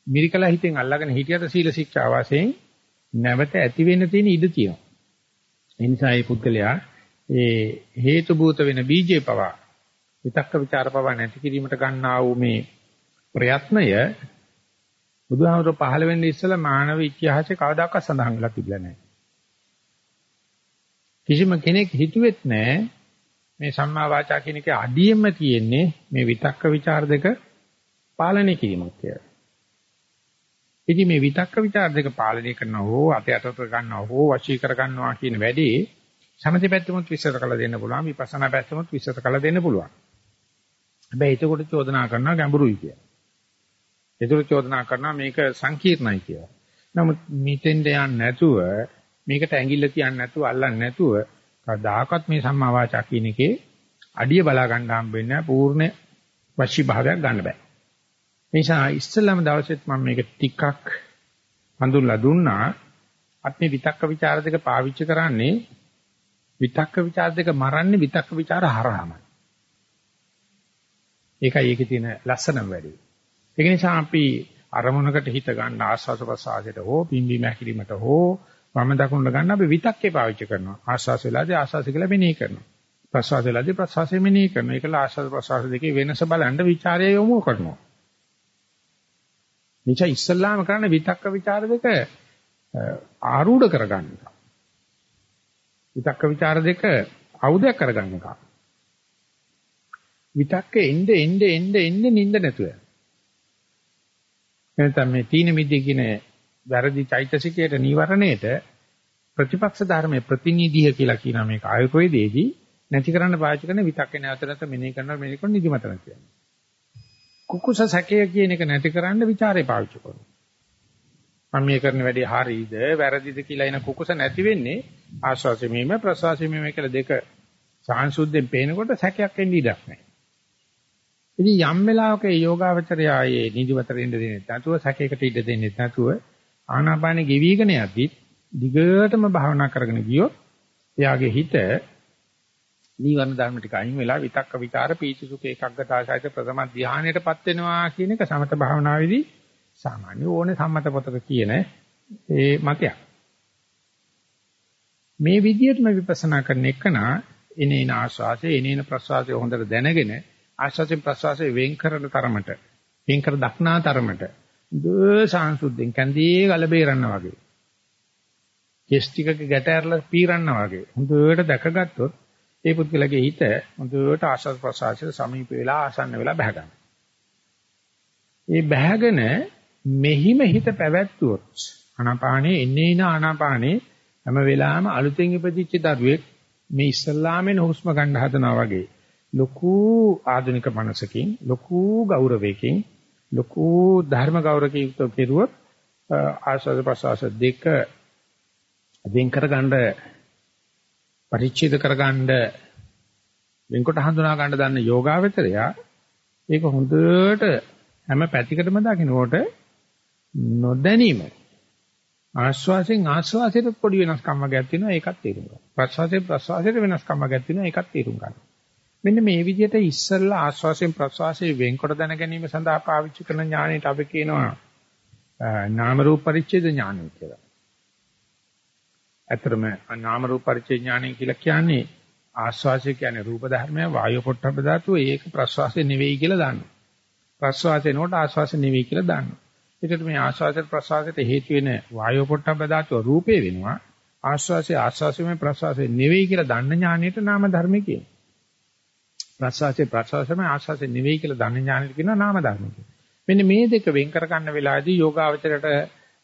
මිරිකලා හිතෙන් අල්ලාගෙන හිටියට සීල ශික්ෂා වාසයෙන් නැවත ඇති වෙන්න තියෙන ඉඩ තියෙනවා. ඒ නිසා මේ පුද්ගලයා ඒ හේතු භූත වෙන බීජේ පවා විතක්ක ਵਿਚාර පවා නැති කිරීමට ගන්නා වූ මේ ප්‍රයත්නය බුදුහාමර පහළ වෙන්නේ ඉස්සෙල්ලා මානව ඉතිහාසයේ කවදාකවත් සඳහන් වෙලා තිබිලා නැහැ. කිසිම කෙනෙක් හිතුවෙත් නැහැ මේ සම්මා වාචා කියන එකේ අඩියෙම තියෙන්නේ මේ විතක්ක ਵਿਚාර දෙක පාලනය කිරීමක් කියලා. ඉතින් මේ විතක්ක ਵਿਚාර දෙක පාලනය කරනවා හෝ අතේ අතට ගන්නවා හෝ වශී කර ගන්නවා කියන වැඩේ සමථ පැත්තෙමුත් විස්තර කරලා දෙන්න පුළුවන් විපස්සනා පැත්තෙමුත් විස්තර කරලා දෙන්න පුළුවන්. හැබැයි එතකොට චෝදනා කරනවා ගැඹුරුයි කියලා. එතකොට චෝදනා කරනවා මේක සංකීර්ණයි කියලා. නමුත් මෙතෙන්ට යන්නේ නැතුව මේකට ඇඟිල්ල තියන්න නැතුව අල්ලන්න නැතුව කදාකත් මේ සම්මා වාචා කියන එකේ අඩිය බලා ගන්න හම්බෙන්නේ නැහැ පූර්ණ වශී භාවයක් ගන්න බෑ. මේ නිසා ඉස්සෙල්ලාම දවසෙත් මම මේක ටිකක් හඳුන්ලා දුන්නා. අපි විතක්ක ਵਿਚාර දෙක පාවිච්චි කරන්නේ විතක්ක ਵਿਚාර දෙක මරන්නේ විතක්ක ਵਿਚාර හරහාමයි. ඒකයි ඒකේ තියෙන ලස්සනම වැඩේ. ඒක නිසා අපි අරමුණකට හිත ගන්න ආස්වාද ප්‍රසආසයට හෝ පිම්බීම හැකිලිමට හෝ වම දකුණට ගන්න අපි විතක්කේ පාවිච්චි කරනවා. ආස්වාස වෙලාදී ආස්වාස කියලා මෙනෙහි කරනවා. ප්‍රස්වාස වෙලාදී ප්‍රස්වාසය මෙනෙහි කරනවා. ඒකල ආස්වාස ප්‍රස්වාස දෙකේ වෙනස බලන්න ਵਿਚාරය යොමු කරනවා. නිසා ඉස්සල්ලාම කරන විතක්ක ਵਿਚාර දෙක ආරූඪ කරගන්න එක. විතක්ක ਵਿਚාර දෙක අවුදයක් කරගන්න එක. විතක්ක එnde එnde එnde එnde නිින්ද නැතුව. එතන මේ තීන මිද්දේ කියන වැරදි චෛතසිකයට නීවරණයට ප්‍රතිපක්ෂ ධර්මයේ ප්‍රතිනිධිය කියලා කියන මේක ආයුර්වේදයේදී නැති කරන්න පාවිච්චි කරන විතක්ක නැවත නැවත මෙනෙහි කරනවා මෙනෙහි කරන නිදිමතන කියන්නේ. කුකුස සැකය කියන එක නැති කරන්න ਵਿਚාරේ පාවිච්චි කරනවා. මම මේ කරන වැඩේ හරියද වැරදිද කියලා එන කුකුස නැති වෙන්නේ ආශ්වාසෙමීම ප්‍රශ්වාසෙමීම කියලා දෙක සාංශුද්ධයෙන් පේනකොට සැකයක් එන්නේ ඉඩක් නැහැ. ඉතින් යම් වෙලාවක යෝගාවචරය ආයේ නිදිමතට ඉන්න දෙන්නේ නැතුව සැකයකට ඉඩ දෙන්නේ නැතුව ආනාපානෙ ගෙවිගෙන යද්දි දිගටම භාවනා කරගෙන ගියොත් එයාගේ හිත නීවරණ ධර්ම ටික අයින් වෙලා විතක්ක ਵਿਚාර පීචි සුඛ ඒකග්ගතාසයිත ප්‍රථම ධානයටපත් වෙනවා කියන එක සමත භාවනාවේදී සාමාන්‍ය ඕනේ සම්මත පොතක කියන ඒ මතයක්. මේ විදිහටම විපස්සනා කරන එකනා එනේන ආස්වාසය එනේන ප්‍රසවාසය හොඳට දැනගෙන ආස්වාසයෙන් ප්‍රසවාසයෙන් වෙන් කරන තරමට වෙන් කර දක්නා තරමට දෝසාංශුද්ධෙන් කන්දී ගල බේරන්නා වගේ. කෙස් ටිකක ගැට ඇරලා පීරන්නා වගේ. හොඳට දැකගත්තොත් ඒ පුද්ගලගේ හිත හොඳට ආශස් ප්‍රසආසයට සමීප වෙලා ආසන්න වෙලා බහ ගන්නවා. ඒ බහගෙන මෙහිම හිත පැවැත්වුවොත් ආනාපානේ එන්නේ න ආනාපානේ හැම වෙලාවෙම අලුතෙන් ඉපදිච්ච දරුවෙක් මේ ඉස්සල්ලාමෙන් හුස්ම ගන්න හදනවා වගේ ලොකු ආධුනික මනසකින් ලොකු ගෞරවයකින් ලොකු ධර්ම ගෞරවකින් යුක්ත කෙරුවොත් ආස්වාද ප්‍රසවාස දෙක වෙන් කරගන්න පරිච්ඡේද කරගන්න වෙන්කොට හඳුනා ගන්න දන්න යෝගාවචරයා ඒක හොඳට හැම පැතිකඩම දකින්නකොට නොදැනීම ආශ්වාසයෙන් ආශ්වාසයට පොඩි වෙනස්කම් වර්ගයක් තියෙනවා ඒකත් තේරුම් ගන්න. ප්‍රශ්වාසයෙන් ප්‍රශ්වාසයට වෙනස්කම් වර්ගයක් තියෙනවා ඒකත් තේරුම් ගන්න. මෙන්න මේ විදිහට ඉස්සල්ලා ආශ්වාසයෙන් ප්‍රශ්වාසයෙන් වෙන්කොට දැන ගැනීම සඳහා පාවිච්චි කරන ඥාණයට අපි කියනවා නාම රූප පරිච්ඡේද ඥානය කියලා. ඇත්තටම නාම රූප පරිච්ඡේද ඥානය කියලා කියන්නේ ආශ්වාසය කියන්නේ රූප ධර්මය වායු පොට්ටබ්බ ධාතුව ඒක ප්‍රශ්වාසය නෙවෙයි කියලා දානවා. ප්‍රශ්වාසය නෝට ආශ්වාසය නෙවෙයි කියලා දානවා. ඒකට මේ ආශ්වාසයට ප්‍රශ්වාසයට හේතු වෙන වායු පොට්ටබ්බ ධාතුව රූපේ වෙනවා. ආශ්වාසය ආශ්වාසයමයි ප්‍රශ්වාසය නෙවෙයි කියලා දන්න ඥානෙට නාම ධර්ම කියනවා. ප්‍රශ්වාසය ප්‍රශ්වාසයමයි ආශ්වාසය නෙවෙයි කියලා දන්න ඥානෙට කියනවා නාම ධර්ම කියලා. මෙන්න මේ දෙක වෙන් කර ගන්න වෙලාවේදී යෝගාවචරයට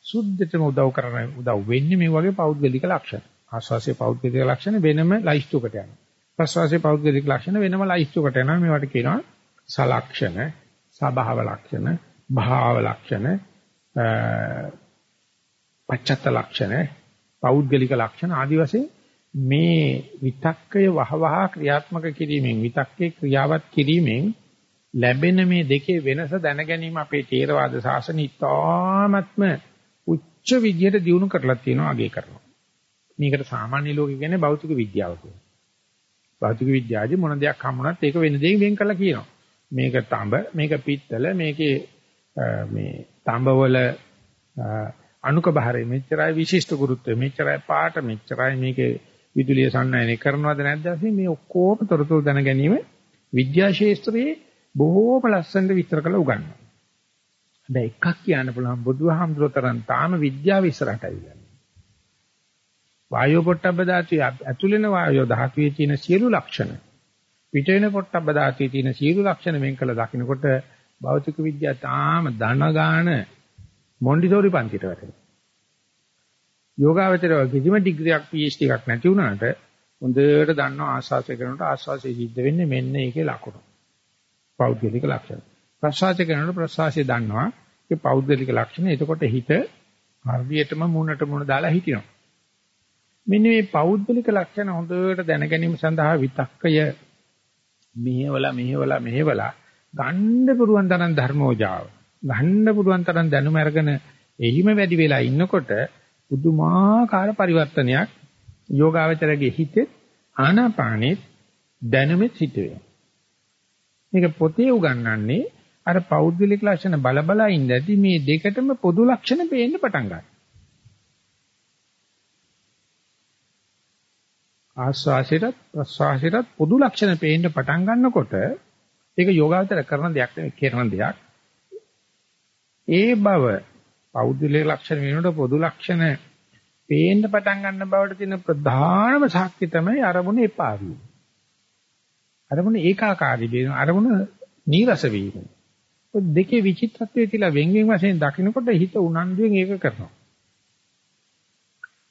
සුද්ධටම උදව් කරන උදව් වෙන්නේ මේ වගේ පෞද්ගලික ලක්ෂණ. ආශ්වාසයේ පෞද්ගලික ලක්ෂණ වෙනම ලයිස්තුකට යනවා. ප්‍රශ්වාසයේ පෞද්ගලික ලක්ෂණ වෙනම ලයිස්තුකට යනවා. මේවට කියනවා සලක්ෂණ, සබහව ලක්ෂණ, භාව ලක්ෂණ, පච්චත්ත ලක්ෂණ, පෞද්ගලික ලක්ෂණ ආදි වශයෙන් මේ විතක්කය වහවහ ක්‍රියාත්මක කිරීමෙන් විතක්කේ ක්‍රියාවත් කිරීමෙන් ලැබෙන මේ දෙකේ වෙනස දැන ගැනීම අපේ තේරවාද ශාසනය ඉතාමත්ම උච්ච විද්‍යට දියුණු කරලා තියෙනවා අගය කරනවා. මේකට සාමාන්‍ය ලෝකෙ කියන්නේ භෞතික විද්‍යාව කියනවා. භෞතික විද්‍යාවදී මොන දෙයක් හම්බුණත් ඒක වෙන දෙයකින් වෙන් කරලා කියනවා. මේක තඹ, මේක පිත්තල, මේකේ මේ තඹවල අණුක බහරේ මෙච්චරයි විශිෂ්ට ගුරුත්වය, මෙච්චරයි පාට, මෙච්චරයි මේකේ විදුලිය සන්නයන කරනවද නැද්ද අපි මේ ඔක්කොම තොරතුරු දැන ගැනීම විද්‍යා ශාස්ත්‍රයේ බොහෝම ලස්සනට විස්තර කරලා උගන්වනවා. හැබැයි එකක් කියන්න පුළුවන් බුදුහාමුදුරතරන් තාම විද්‍යාව ඉස්සරහට ඇවිල්ලා. වායෝ පොට්ටබ්බ ධාතුවේ ඇතුළේන වායෝ ධාතුවේ තියෙන සියලු ලක්ෂණ පිට වෙන පොට්ටබ්බ ධාතුවේ තියෙන සියලු ලක්ෂණ වෙන් කළ දකින්නකොට භෞතික විද්‍යාව තාම ධන ගාන මොන්ඩිසෝරි පන්තිට වැටෙනවා. යෝගාවචරය කිසිම ඩිග්‍රියක් PhD එකක් නැති වුණාට හොඳට දන්නවා ආස්වාසය කරනකොට ආස්වාසය සිද්ධ වෙන්නේ මෙන්න ඒකේ ලක්ෂණ. පෞද්ගලික ලක්ෂණ. ප්‍රසවාසය කරනකොට ප්‍රසවාසය දන්නවා ඒ පෞද්ගලික ලක්ෂණ. එතකොට හිත හර්ධියටම මුණට මුණ දාලා හිටිනවා. මෙන්න මේ පෞද්ගලික ලක්ෂණ හොඳට දැන ගැනීම සඳහා විතක්කය මෙහෙවලා මෙහෙවලා මෙහෙවලා ගන්න පුරුවන් තරම් ධර්මෝජාව. ගන්න පුරුවන් තරම් දැනුම අරගෙන එහිම වැඩි වෙලා ඉන්නකොට පුදුමාකාර පරිවර්තනයක් යෝගාවචරයේ හිතේ ආනාපානෙ දැනුමෙත් හිතේ මේක පොතේ උගන්වන්නේ අර පෞද්ගලික ලක්ෂණ බල බල ඉඳදී මේ දෙකටම පොදු ලක්ෂණ පේන්න පටන් ගන්නවා ආස්වාසයටත් ප්‍රස්වාසයටත් පොදු ලක්ෂණ පේන්න පටන් ගන්නකොට ඒක යෝගාවචර කරන දෙයක් නෙවෙයි කරන දෙයක්. ඒ බව පෞද්ගලික ලක්ෂණ වෙනකොට පොදු ලක්ෂණ පේන්න පටන් ගන්න බවට තියෙන ප්‍රධානම සාක්ෂි තමයි අරමුණ එපා වීම. අරමුණ ඒකාකාරී වීම, අරමුණ නීරස වීම. දෙකේ විචිත්‍රත්වයේ තියලා වෙන් වෙන් වශයෙන් දකින්නකොට හිත උනන්දුවෙන් ඒක කරනවා.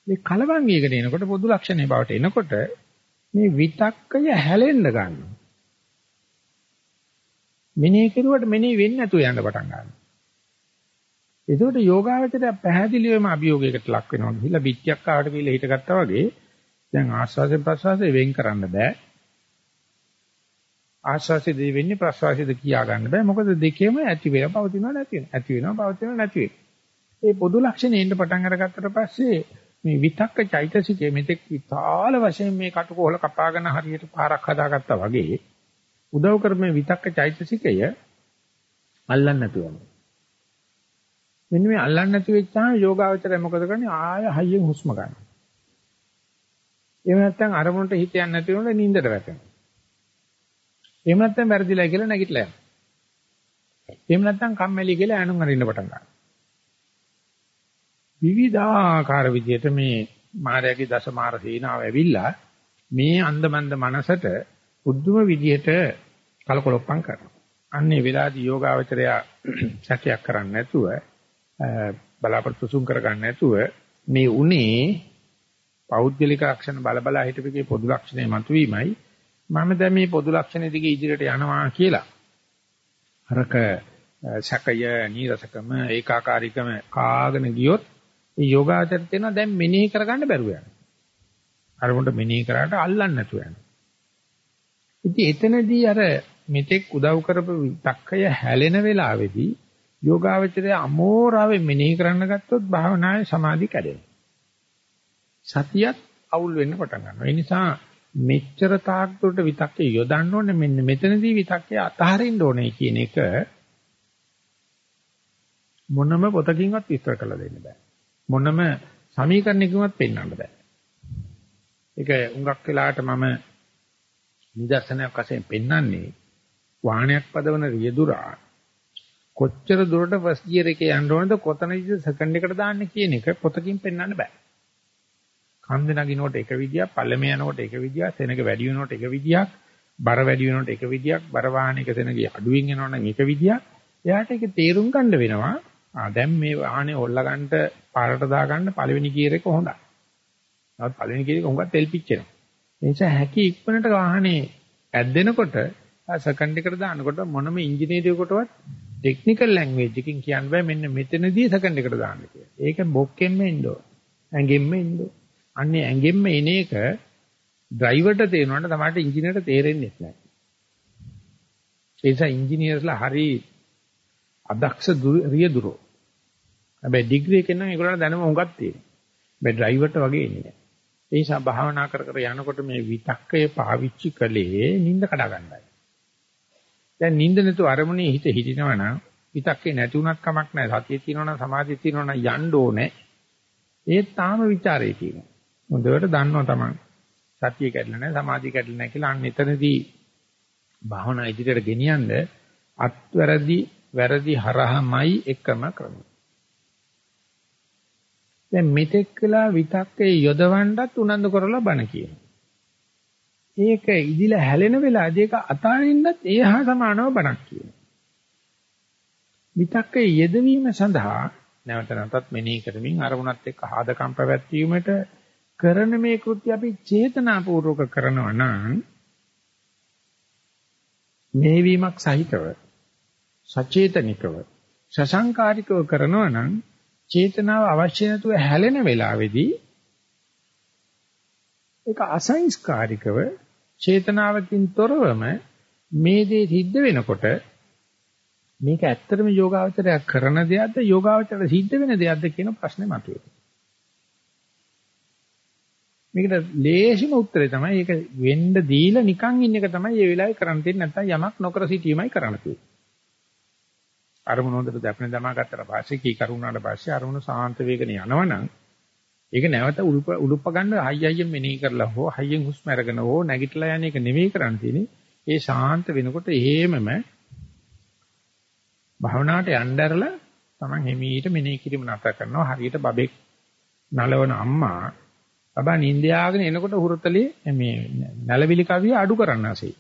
මේ කලවංගයකට එනකොට පොදු ලක්ෂණේ බවට එනකොට මේ විතක්කය හැලෙන්න ගන්නවා. මෙනෙහි කෙරුවට මෙනෙහි වෙන්නේ නැතුව යන්න පටන් ගන්නවා. ඒකට යෝගාවචරය පැහැදිලිවම අභියෝගයකට ලක් වෙනවා. ගිහිල්ලා පිටියක් ආවට ගිහිල්ලා හිටගත්තා වගේ දැන් ආස්වාසයෙන් ප්‍රසවාසයෙන් වෙන් කරන්න බෑ. ආස්වාසයේද වෙන්නේ ප්‍රසවාසයේද කියා ගන්න බෑ. මොකද දෙකේම ඇති වෙලා පවතිනවා නැති වෙනවා. ඇති වෙනවා පවතිනවා නැති වෙනවා. මේ පොදු ලක්ෂණ එන්න පටන් අරගත්තට පස්සේ මේ විතක්ක චෛතසිකයේ මෙතෙක් විශාල වශයෙන් මේ කටුකොහල කපාගෙන හරියට පාරක් හදාගත්තා වගේ උදව් කරමේ විතක්ක චෛතසිකය අල්ලන්න නැතුව යනවා. මෙන්න මේ අල්ලන්න නැති වෙච්චාම යෝගාවචරය මොකද කරන්නේ ආය හයියෙන් හුස්ම ගන්න. එහෙම නැත්නම් අරමුණට හිත යන්නේ නැති වුණොත් නිින්දට වැටෙනවා. එහෙම නැත්නම් වැරදිලා කියලා නැගිටලා යනවා. එහෙම නැත්නම් කම්මැලි කියලා ඈනුම් අරින්න පටන් ගන්නවා. විවිධාකාර විදිහට මේ මායාවේ දසමාර සීනාව ඇවිල්ලා මේ අන්දමන්ද මනසට උද්දුම විදිහට කලකොලොප්පම් කරනවා. අන්නේ වෙලාදී යෝගාවචරය සැකයක් කරන්නේ නැතුව බලාපොරොත්තු සුන් කරගන්න නැතුව මේ උනේ පෞද්ගලික ලක්ෂණ බල බල හිටපෙකේ පොදු ලක්ෂණය මතුවීමයි මම දැන් මේ පොදු ලක්ෂණ දිගේ ඉදිරියට යනවා කියලා අරක සැකය නීරසකම ඒකාකාරීකම කාගෙන ගියොත් ඒ යෝගාචර තේන දැන් මෙනෙහි කරගන්න බැරුව යනවා. අර මොකට මෙනෙහි කරාට අල්ලන්න නැතුව යනවා. ඉතින් එතනදී අර මෙතෙක් උදව් කරපු විතක්කය හැලෙන වෙලාවේදී යෝගාවචරය අමෝරාවේ මෙනෙහි කරන්න ගත්තොත් භාවනාවේ සමාධි කැඩෙනවා. සතියත් අවුල් වෙන්න පටන් ගන්නවා. ඒ නිසා මෙච්චර තාක් දුරට විතක්කේ යොදන්න ඕනේ මෙන්න මෙතනදී විතක්කේ අතහරින්න ඕනේ කියන එක මොනම පොතකින්වත් විස්තර කරලා දෙන්න බෑ. මොනම සමීකරණයකින්වත් පෙන්වන්න බෑ. ඒක උඟක් වෙලාවට මම නිදර්ශනයක් වශයෙන් පෙන්වන්නේ වාහනයක් පදවන රියදුරා කොච්චර දුරට ෆස්ට් ගියර් එකේ යන්න ඕනද කොතනද සෙකන්ඩ් එකට දාන්න කියන එක පොතකින් පෙන්වන්න බෑ. කන්ද නගිනකොට එක විදියක්, පල්ලම යනකොට එක විදියක්, සෙනඟ වැඩි වෙනකොට එක විදියක්, බර වැඩි වෙනකොට එක විදියක්, බර වාහනයක සෙනඟ අඩුවෙන් යනවනම් එක විදියක්. එයාට ඒක තේරුම් ගන්න වෙනවා. ආ දැන් මේ වාහනේ හොල්ලා ගන්නට පාරට දා ගන්න පළවෙනි ගියර් එක හොඳයි. නමුත් පළවෙනි ගියර් එක හුඟක් තෙල් පිච්චෙනවා. ඒ නිසා හැකි ඉක්මනට වාහනේ ඇද්දෙනකොට සෙකන්ඩ් එකට දානකොට මොනම ඉංජිනේරියෙකුටවත් ටෙක්නිකල් ලැන්ග්වේජ් එකකින් කියන්න බෑ මෙන්න මෙතනදී සෙකන්ඩ් එකට දාන්න කියලා. ඒක බොක්කෙන්ම එන්න ඕන. ඇඟෙන්ම එන්න ඕන. අන්නේ ඇඟෙන්ම එන එක ඩ්‍රයිවර්ට තේරෙනවට තමයි ඉංජිනේරට තේරෙන්නේ නැහැ. ඒ නිසා ඉංජිනේර්ස්ලා හරි අදක්ෂ රියදුරෝ. හැබැයි ඩිග්‍රී එකෙන් නම් ඒගොල්ලන්ට දැනුම හුඟක් තියෙනවා. හැබැයි ඩ්‍රයිවර්ට වගේ එන්නේ නැහැ. ඒ නිසා භාවනා කර කර යනකොට මේ විතක්කය පාවිච්චි කළේ නිින්ද කඩා ගන්නයි. දැන් නිින්ද නැතුව අරමුණේ හිත හිටිනවා නම් විතක්කේ නැති වුණත් කමක් නැහැ. සතිය තියෙනවා නම් සමාධිය තියෙනවා නම් යන්න ඕනේ. ඒත් තාම ਵਿਚාරේ තියෙනවා. හොඳට දන්නවා තමන්. සතිය කැඩලා නැහැ, සමාධිය කැඩලා නැහැ කියලා අන්න එතනදී භාවනා ඉදිරියට ගෙනියන්න අත්වැරදි වැරදි හරහමයි එකම ක්‍රමය. දැන් මෙතෙක් කළා විතක්කේ යොදවන්නත් උනන්දු කරලා බණ කියනවා. ඒක ඉදිලා හැලෙන වෙලාවදී ඒක අතාරින්නත් ඒ හා සමානව බණක් කියනවා. විතක්කේ යෙදවීම සඳහා නැවත නැවතත් මෙනෙහි කරමින් අරමුණත් එක්ක ආදකම් පැවැත්වීමට කරන මේ කෘත්‍ය අපි චේතනාපූර්වක කරනවා නම් මේවීමක් සහිතව සචේතනිකව සසංකාරිකව කරනවා නම් චේතනාව අවශ්‍ය නැතුව හැලෙන වෙලාවේදී ඒක අසංස්කාරිකව චේතනාවකින් තොරවම මේ දේ සිද්ධ වෙනකොට මේක ඇත්තටම යෝගාවචරය කරන දෙයක්ද යෝගාවචරය සිද්ධ වෙන දෙයක්ද කියන ප්‍රශ්නේ මතුවේ. මේකට ලේසිම උත්තරේ තමයි ඒක වෙන්න දීලා නිකන් ඉන්න එක තමයි මේ වෙලාවේ කරන්න තියෙන්නේ නැත්නම් යමක් නොකර සිටීමයි කරන්න තියෙන්නේ. අරමුණ හොඳට දැපෙන දමා ගත්තට පස්සේ කී කරුණාට පස්සේ අරමුණ සාන්ත වේගන යනවනම් ඒක නැවත උලුප උලුප්ප ගන්න හයි හයියෙන් මෙනෙහි කරලා හෝ හයියෙන් හුස්ම අරගෙන හෝ නැගිටලා යන එක නෙවෙයි කරන්න තියෙන්නේ. ඒ ශාන්ත වෙනකොට එහෙමම භාවනාවට යන්න ඇරලා Taman හිමීට මෙනෙහි කිරීම නැතර කරනවා. හරියට බබෙක් නලවන අම්මා බබා නිින්ද යාගෙන එනකොට හුරතලේ මේ නැලවිලි කවිය අඩු කරන්න ASCII.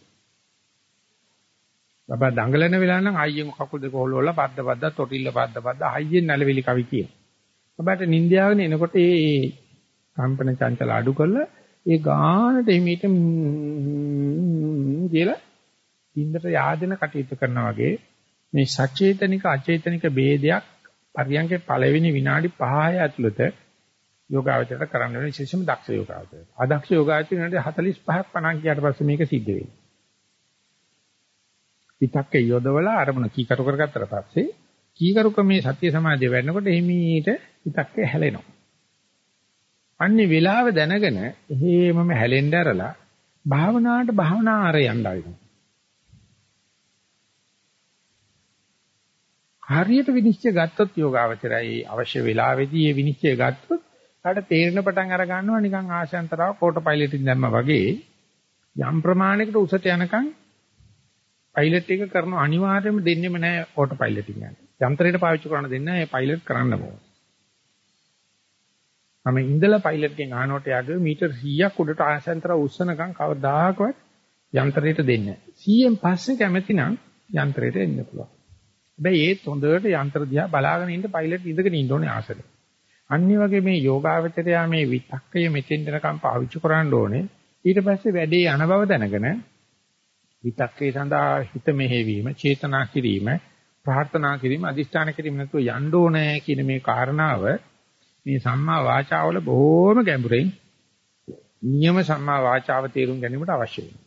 බබා දඟලන වෙලාව නම් අයියෙන් කකුල් දෙක හොල්ලවලා පද්ද පද්ද තොටිල්ල පද්ද පද්ද අයියෙන් නැලවිලි කවි කියන. බබාට නිින්ද යාගෙන එනකොට ඒ කම්පන චංචල අඩු කරලා ඒ ගානට එමෙට කියලා ඉන්දට yaadena කටයුතු කරනා වගේ මේ සචේතනික අචේතනික ભેදයක් පරියන්කේ පළවෙනි විනාඩි 5 ඇතුළත යෝගාවචරයට කරන්න වෙන විශේෂම දක්ෂ යෝගාවචරයට. අදක්ෂ යෝගාවචරයට 45ක් 50ක් ගියාට පස්සේ මේක සිද්ධ වෙන්නේ. පිටක්කේ යොදවලා අරමුණ කීකරු කරගත්තට පස්සේ කීකරු ක්‍රමේ සත්‍ය සමාධිය වැඩනකොට එහිමීට පිටක්කේ හැලෙනවා. අන්නේ වෙලාව දැනගෙන එහෙමම හැලෙන්න ඇරලා භාවනාවට භාවනා ආරය යන්න ආවිනවා. හරියට විනිශ්චය ගත්තොත් යෝගාවචරයි අවශ්‍ය වෙලාවෙදී මේ විනිශ්චය ගත්තොත් කාට තේරෙන පටන් අර ගන්නවා නිකන් ආශාන්තරව කෝට පයිලට්ින් දැම්මා වගේ යම් ප්‍රමාණයකට උසට යනකම් පයිලට් එක කරන අනිවාර්යයෙන්ම දෙන්නෙම නැහැ ඕටෝ පයිලට් එක. යන්ත්‍රයට පාවිච්චි කරන්න දෙන්නේ නැහැ පයිලට් කරන්න ඕන. මම ඉඳලා පයිලට් ගෙන් අහනකොට යාගේ මීටර් 100ක් උඩට ආසන්තර උස්සනකම් කවදාකවත් යන්ත්‍රයට දෙන්නේ නැහැ. 100න් පස්සේ කැමති නම් යන්ත්‍රයට එන්න පුළුවන්. හැබැයි ඒත් හොඳට යන්ත්‍ර දිහා බලාගෙන ඉන්න පයිලට් ඉඳගෙන ඉන්න ඕනේ ආසලෙ. අනිත් වගේ මේ යෝගාවචරයා මේ විතක්කය මෙතෙන් දෙනකම් පාවිච්චි කරන්න ඕනේ. ඊට පස්සේ වැඩේ යන බව දැනගෙන විතක්කේ සඳහා හිත මෙහෙවීම, චේතනා කිරීම, ප්‍රාර්ථනා කිරීම, අදිෂ්ඨාන කිරීම නැතුව යන්න ඕනේ කියන මේ කාරණාව මේ සම්මා වාචාවල බොහොම ගැඹුරින් නියම සම්මා වාචාව තේරුම් ගැනීමට අවශ්‍ය වෙනවා.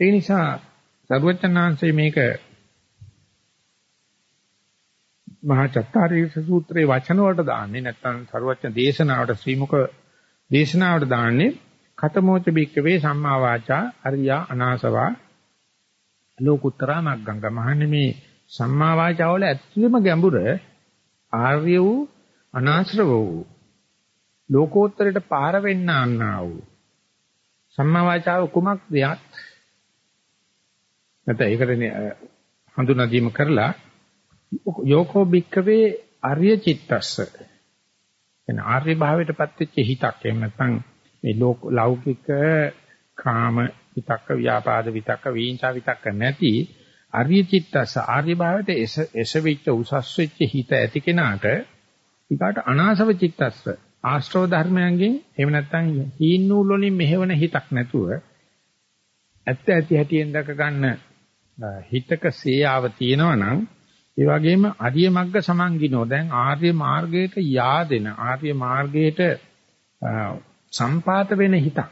ඒ නිසා සරුවචනාංශයේ මේක මහා චත්තාරීස සූත්‍රයේ වචන වලට දාන්නේ නැත්නම් සරුවචන දේශනාවට ශ්‍රීමුක දේශනාවට දාන්නේ කතමෝච බික්කවේ සම්මා වාචා අරියා අනාසවා ලෝකුත්තරා මග්ගංග මහන්නේ මේ සම්මා වාචාව වල ඇත්තම ගැඹුර ආර්ය වූ අනාශ්‍රව වූ ලෝකෝත්තරයට පාර වෙන්න ආන්නා වූ සම්මා වාචාව කුමක්ද යත් නැත්නම් ඒකට හඳුනා දීම කරලා යෝකෝ බික්කවේ ආර්ය චිත්තස්ස. එන ආර්ය භාවයටපත් වෙච්ච හිතක්. එහෙම නැත්නම් මේ ලෝක ලෞකික කාම විතක්ක ව්‍යාපාද විතක්ක වීංචා විතක්ක නැති ආර්ය චිත්තස්ස ආර්ය භාවයට එසෙවිච්ච උසස් වෙච්ච හිත ඇති කෙනාට ඊකට අනාසව චිත්තස්ස. ආශ්‍රව ධර්මයන්ගෙන් එහෙම නැත්නම් හීන් නූල් වලින් මෙහෙවන හිතක් නැතුව ඇත්ත ඇති හැටියෙන් දක ගන්න හිතක සේයාව තියෙනවා නම් ඒ වගේම අරිය මග්ග සමන්ගිනෝ දැන් ආර්ය මාර්ගයට යාදෙන ආර්ය මාර්ගයට සම්පාත වෙන හිතක්.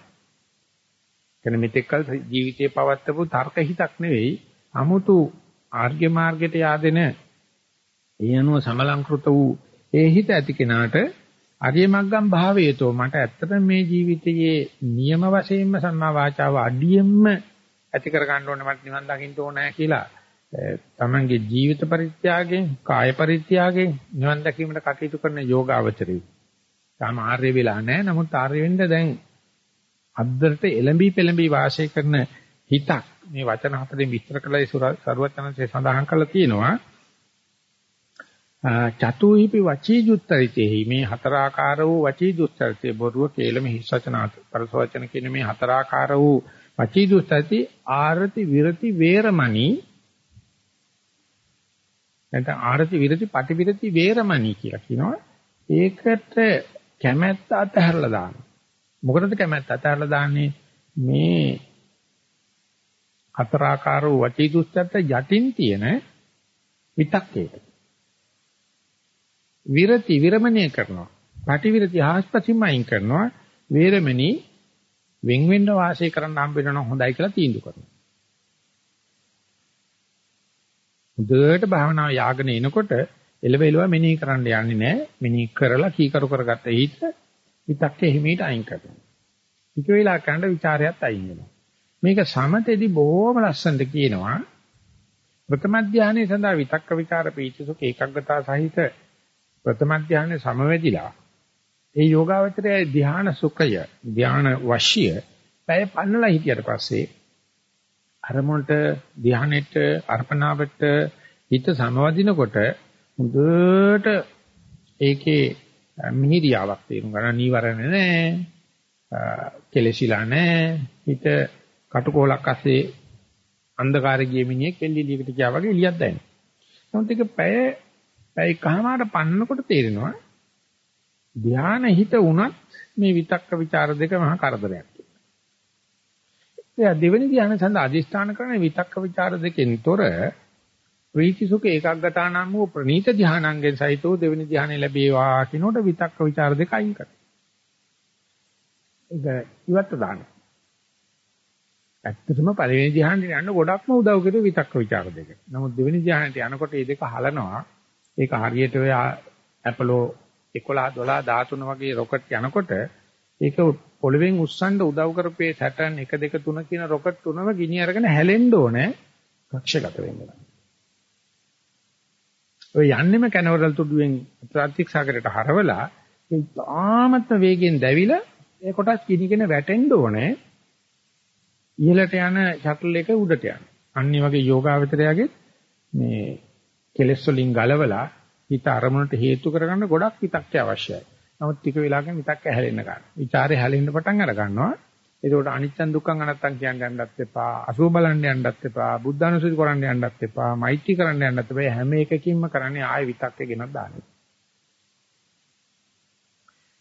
කියන්නේ මෙතෙක්කල් ජීවිතේ පවත්තපු තර්ක හිතක් නෙවෙයි 아무තු ආර්ය මාර්ගයට යාදෙන ඒ අනුව සමලංකృత වූ ඒ හිත ඇති කෙනාට අරිය මග්ගම් භාවයේතෝ මට ඇත්තටම මේ ජීවිතයේ නියම වශයෙන්ම සම්මා වාචාව අඩියෙන්ම ඇති කර ගන්න ඕනේ මට නිවන් දකින්න ඕනේ කියලා තමන්ගේ ජීවිත පරිත්‍යාගයෙන් කාය පරිත්‍යාගයෙන් නිවන් දැකීමට කටයුතු කරන යෝගාවචරය. තාම ආර්ය වෙලා නැහැ. නමුත් ආර්ය වෙන්න දැන් අද්දරට එළඹි පෙළඹි වාසය කරන හිතක් මේ වචන හතරෙන් විස්තර කළයි සරුවචනන්සේ සඳහන් කරලා තියෙනවා. චතුහිපි වචී දුත්තරිතෙහි මේ හතරාකාර වූ වචී දුත්තරිතේ බොරුව කේලම හිස්සචනාත පරසවචන කියන මේ හතරාකාර වූ වචී දුස්සති ආරති විරති වේරමණී නැත්නම් ආරති විරති පටිවිරති වේරමණී කියලා කියනවා. ඒකට කැමැත්ත අතහැරලා දාන්න. මොකටද කැමැත්ත අතහැරලා දාන්නේ? මේ හතරාකාර වූ වචී දුස්සත් යටින් තියෙන විතක්කේට. විරති විරමණය කරනවා. පටිවිරති ආස්පතිම අයින් කරනවා. වේරමණී වෙන් වෙන්න වාසය කරන්න හම්බ වෙනවා හොඳයි කියලා තීන්දුව කරනවා. හොඳට භාවනාව යාගෙන එනකොට එළවෙලුවා මෙනෙහි කරන්න යන්නේ නැහැ. මෙනෙහි කරලා කීකරු කරගත්ත හිත විතක්කේ හිමීට අයින් කරනවා. ටික වෙලා කරන ਵਿਚාරයත් අයින් වෙනවා. මේක සමතේදී බොහොම ලස්සනට කියනවා. ප්‍රථම ධානයේ සඳහා විතක්ක විචාර පීචසුක ඒකග්ගතා සහිත ප්‍රථම ධානයේ සමවැදිලා ඒ යෝගාවචරයේ ධාන සුඛය ධාන වශ්‍ය පැය පන්නලා හිටියට පස්සේ අරමුණට ධානයට අර්පණාවට හිත සමවදිනකොට මුදුවට ඒකේ මිහිරියාවක් තේරුම් ගන්න නීවරණ නැහැ කෙලෙසිලා නැහැ හිත කටුකොලක් අස්සේ අන්ධකාරයේ ගිය මිනිහෙක් එල්ලීලියකට ගියා වගේ එළියක් දැනෙනවා. නමුත් ඒක පැය ඒ කහමාරට පන්නකොට තේරෙනවා ධාන හිත වුණත් මේ විතක්ක ਵਿਚාර දෙක මහා කරදරයක්. ඒ දෙවෙනි ධාන සඳහා අදිෂ්ඨාන කරන විතක්ක ਵਿਚාර දෙකෙන් තොර ප්‍රීති සුඛ ඒකාග්‍රතානම් වූ ප්‍රණීත ධානාංගෙන් සහිතව දෙවෙනි ධානය ලැබේවා කිනෝට විතක්ක ਵਿਚාර දෙක අයින් කරනවා. ඒක ඉවත් දානවා. ඇත්තටම පළවෙනි ධ්‍යානෙට යන්න ගොඩක්ම උදව් කරේ විතක්ක ਵਿਚාර දෙක. නමුත් දෙවෙනි ධ්‍යානෙට යනකොට මේ දෙක හලනවා. ඒක හරියට ඔය ඇපලෝ 11 12 13 වගේ රොකට් යනකොට ඒක පොළවෙන් උස්සන්න උදව් කරපේ සැටර්න් 1 2 3 කියන රොකට් තුනම ගිනි අරගෙන හැලෙන්න ඕනේ කක්ෂගත වෙන්න. ඔය යන්නෙම කැනවරල් තුඩුවෙන් අත්ලන්ටික් සාගරයට හරවලා ඒ තාමත්ම වේගෙන් දැවිලා ඒ කොටස් ගිනිගෙන වැටෙන්න ඕනේ. ඉහළට යන ෂටල් එක උඩට යන. අනිත් වගේ යෝගාවචරයාගේ මේ කෙලෙස් වලින් ගලවලා හිත අරමුණට හේතු කරගන්න ගොඩක් විතක්කේ අවශ්‍යයි. නමුත් ටික වෙලාවකින් විතක්ක හැලෙන්න ගන්නවා. ਵਿਚාරේ හැලෙන්න පටන් අර ගන්නවා. ඒකෝට අනිච්චන් දුක්ඛං අනත්තං කියන්න යන්නත් එපා. අසුභ බලන්න යන්නත් එපා. බුද්ධානුසුති කරන්න යන්නත් එපා. මෛත්‍රී කරන්න යන්නත් එපා. හැම එකකින්ම කරන්නේ ආය විතක්කේ ගෙනත් දාන්නේ.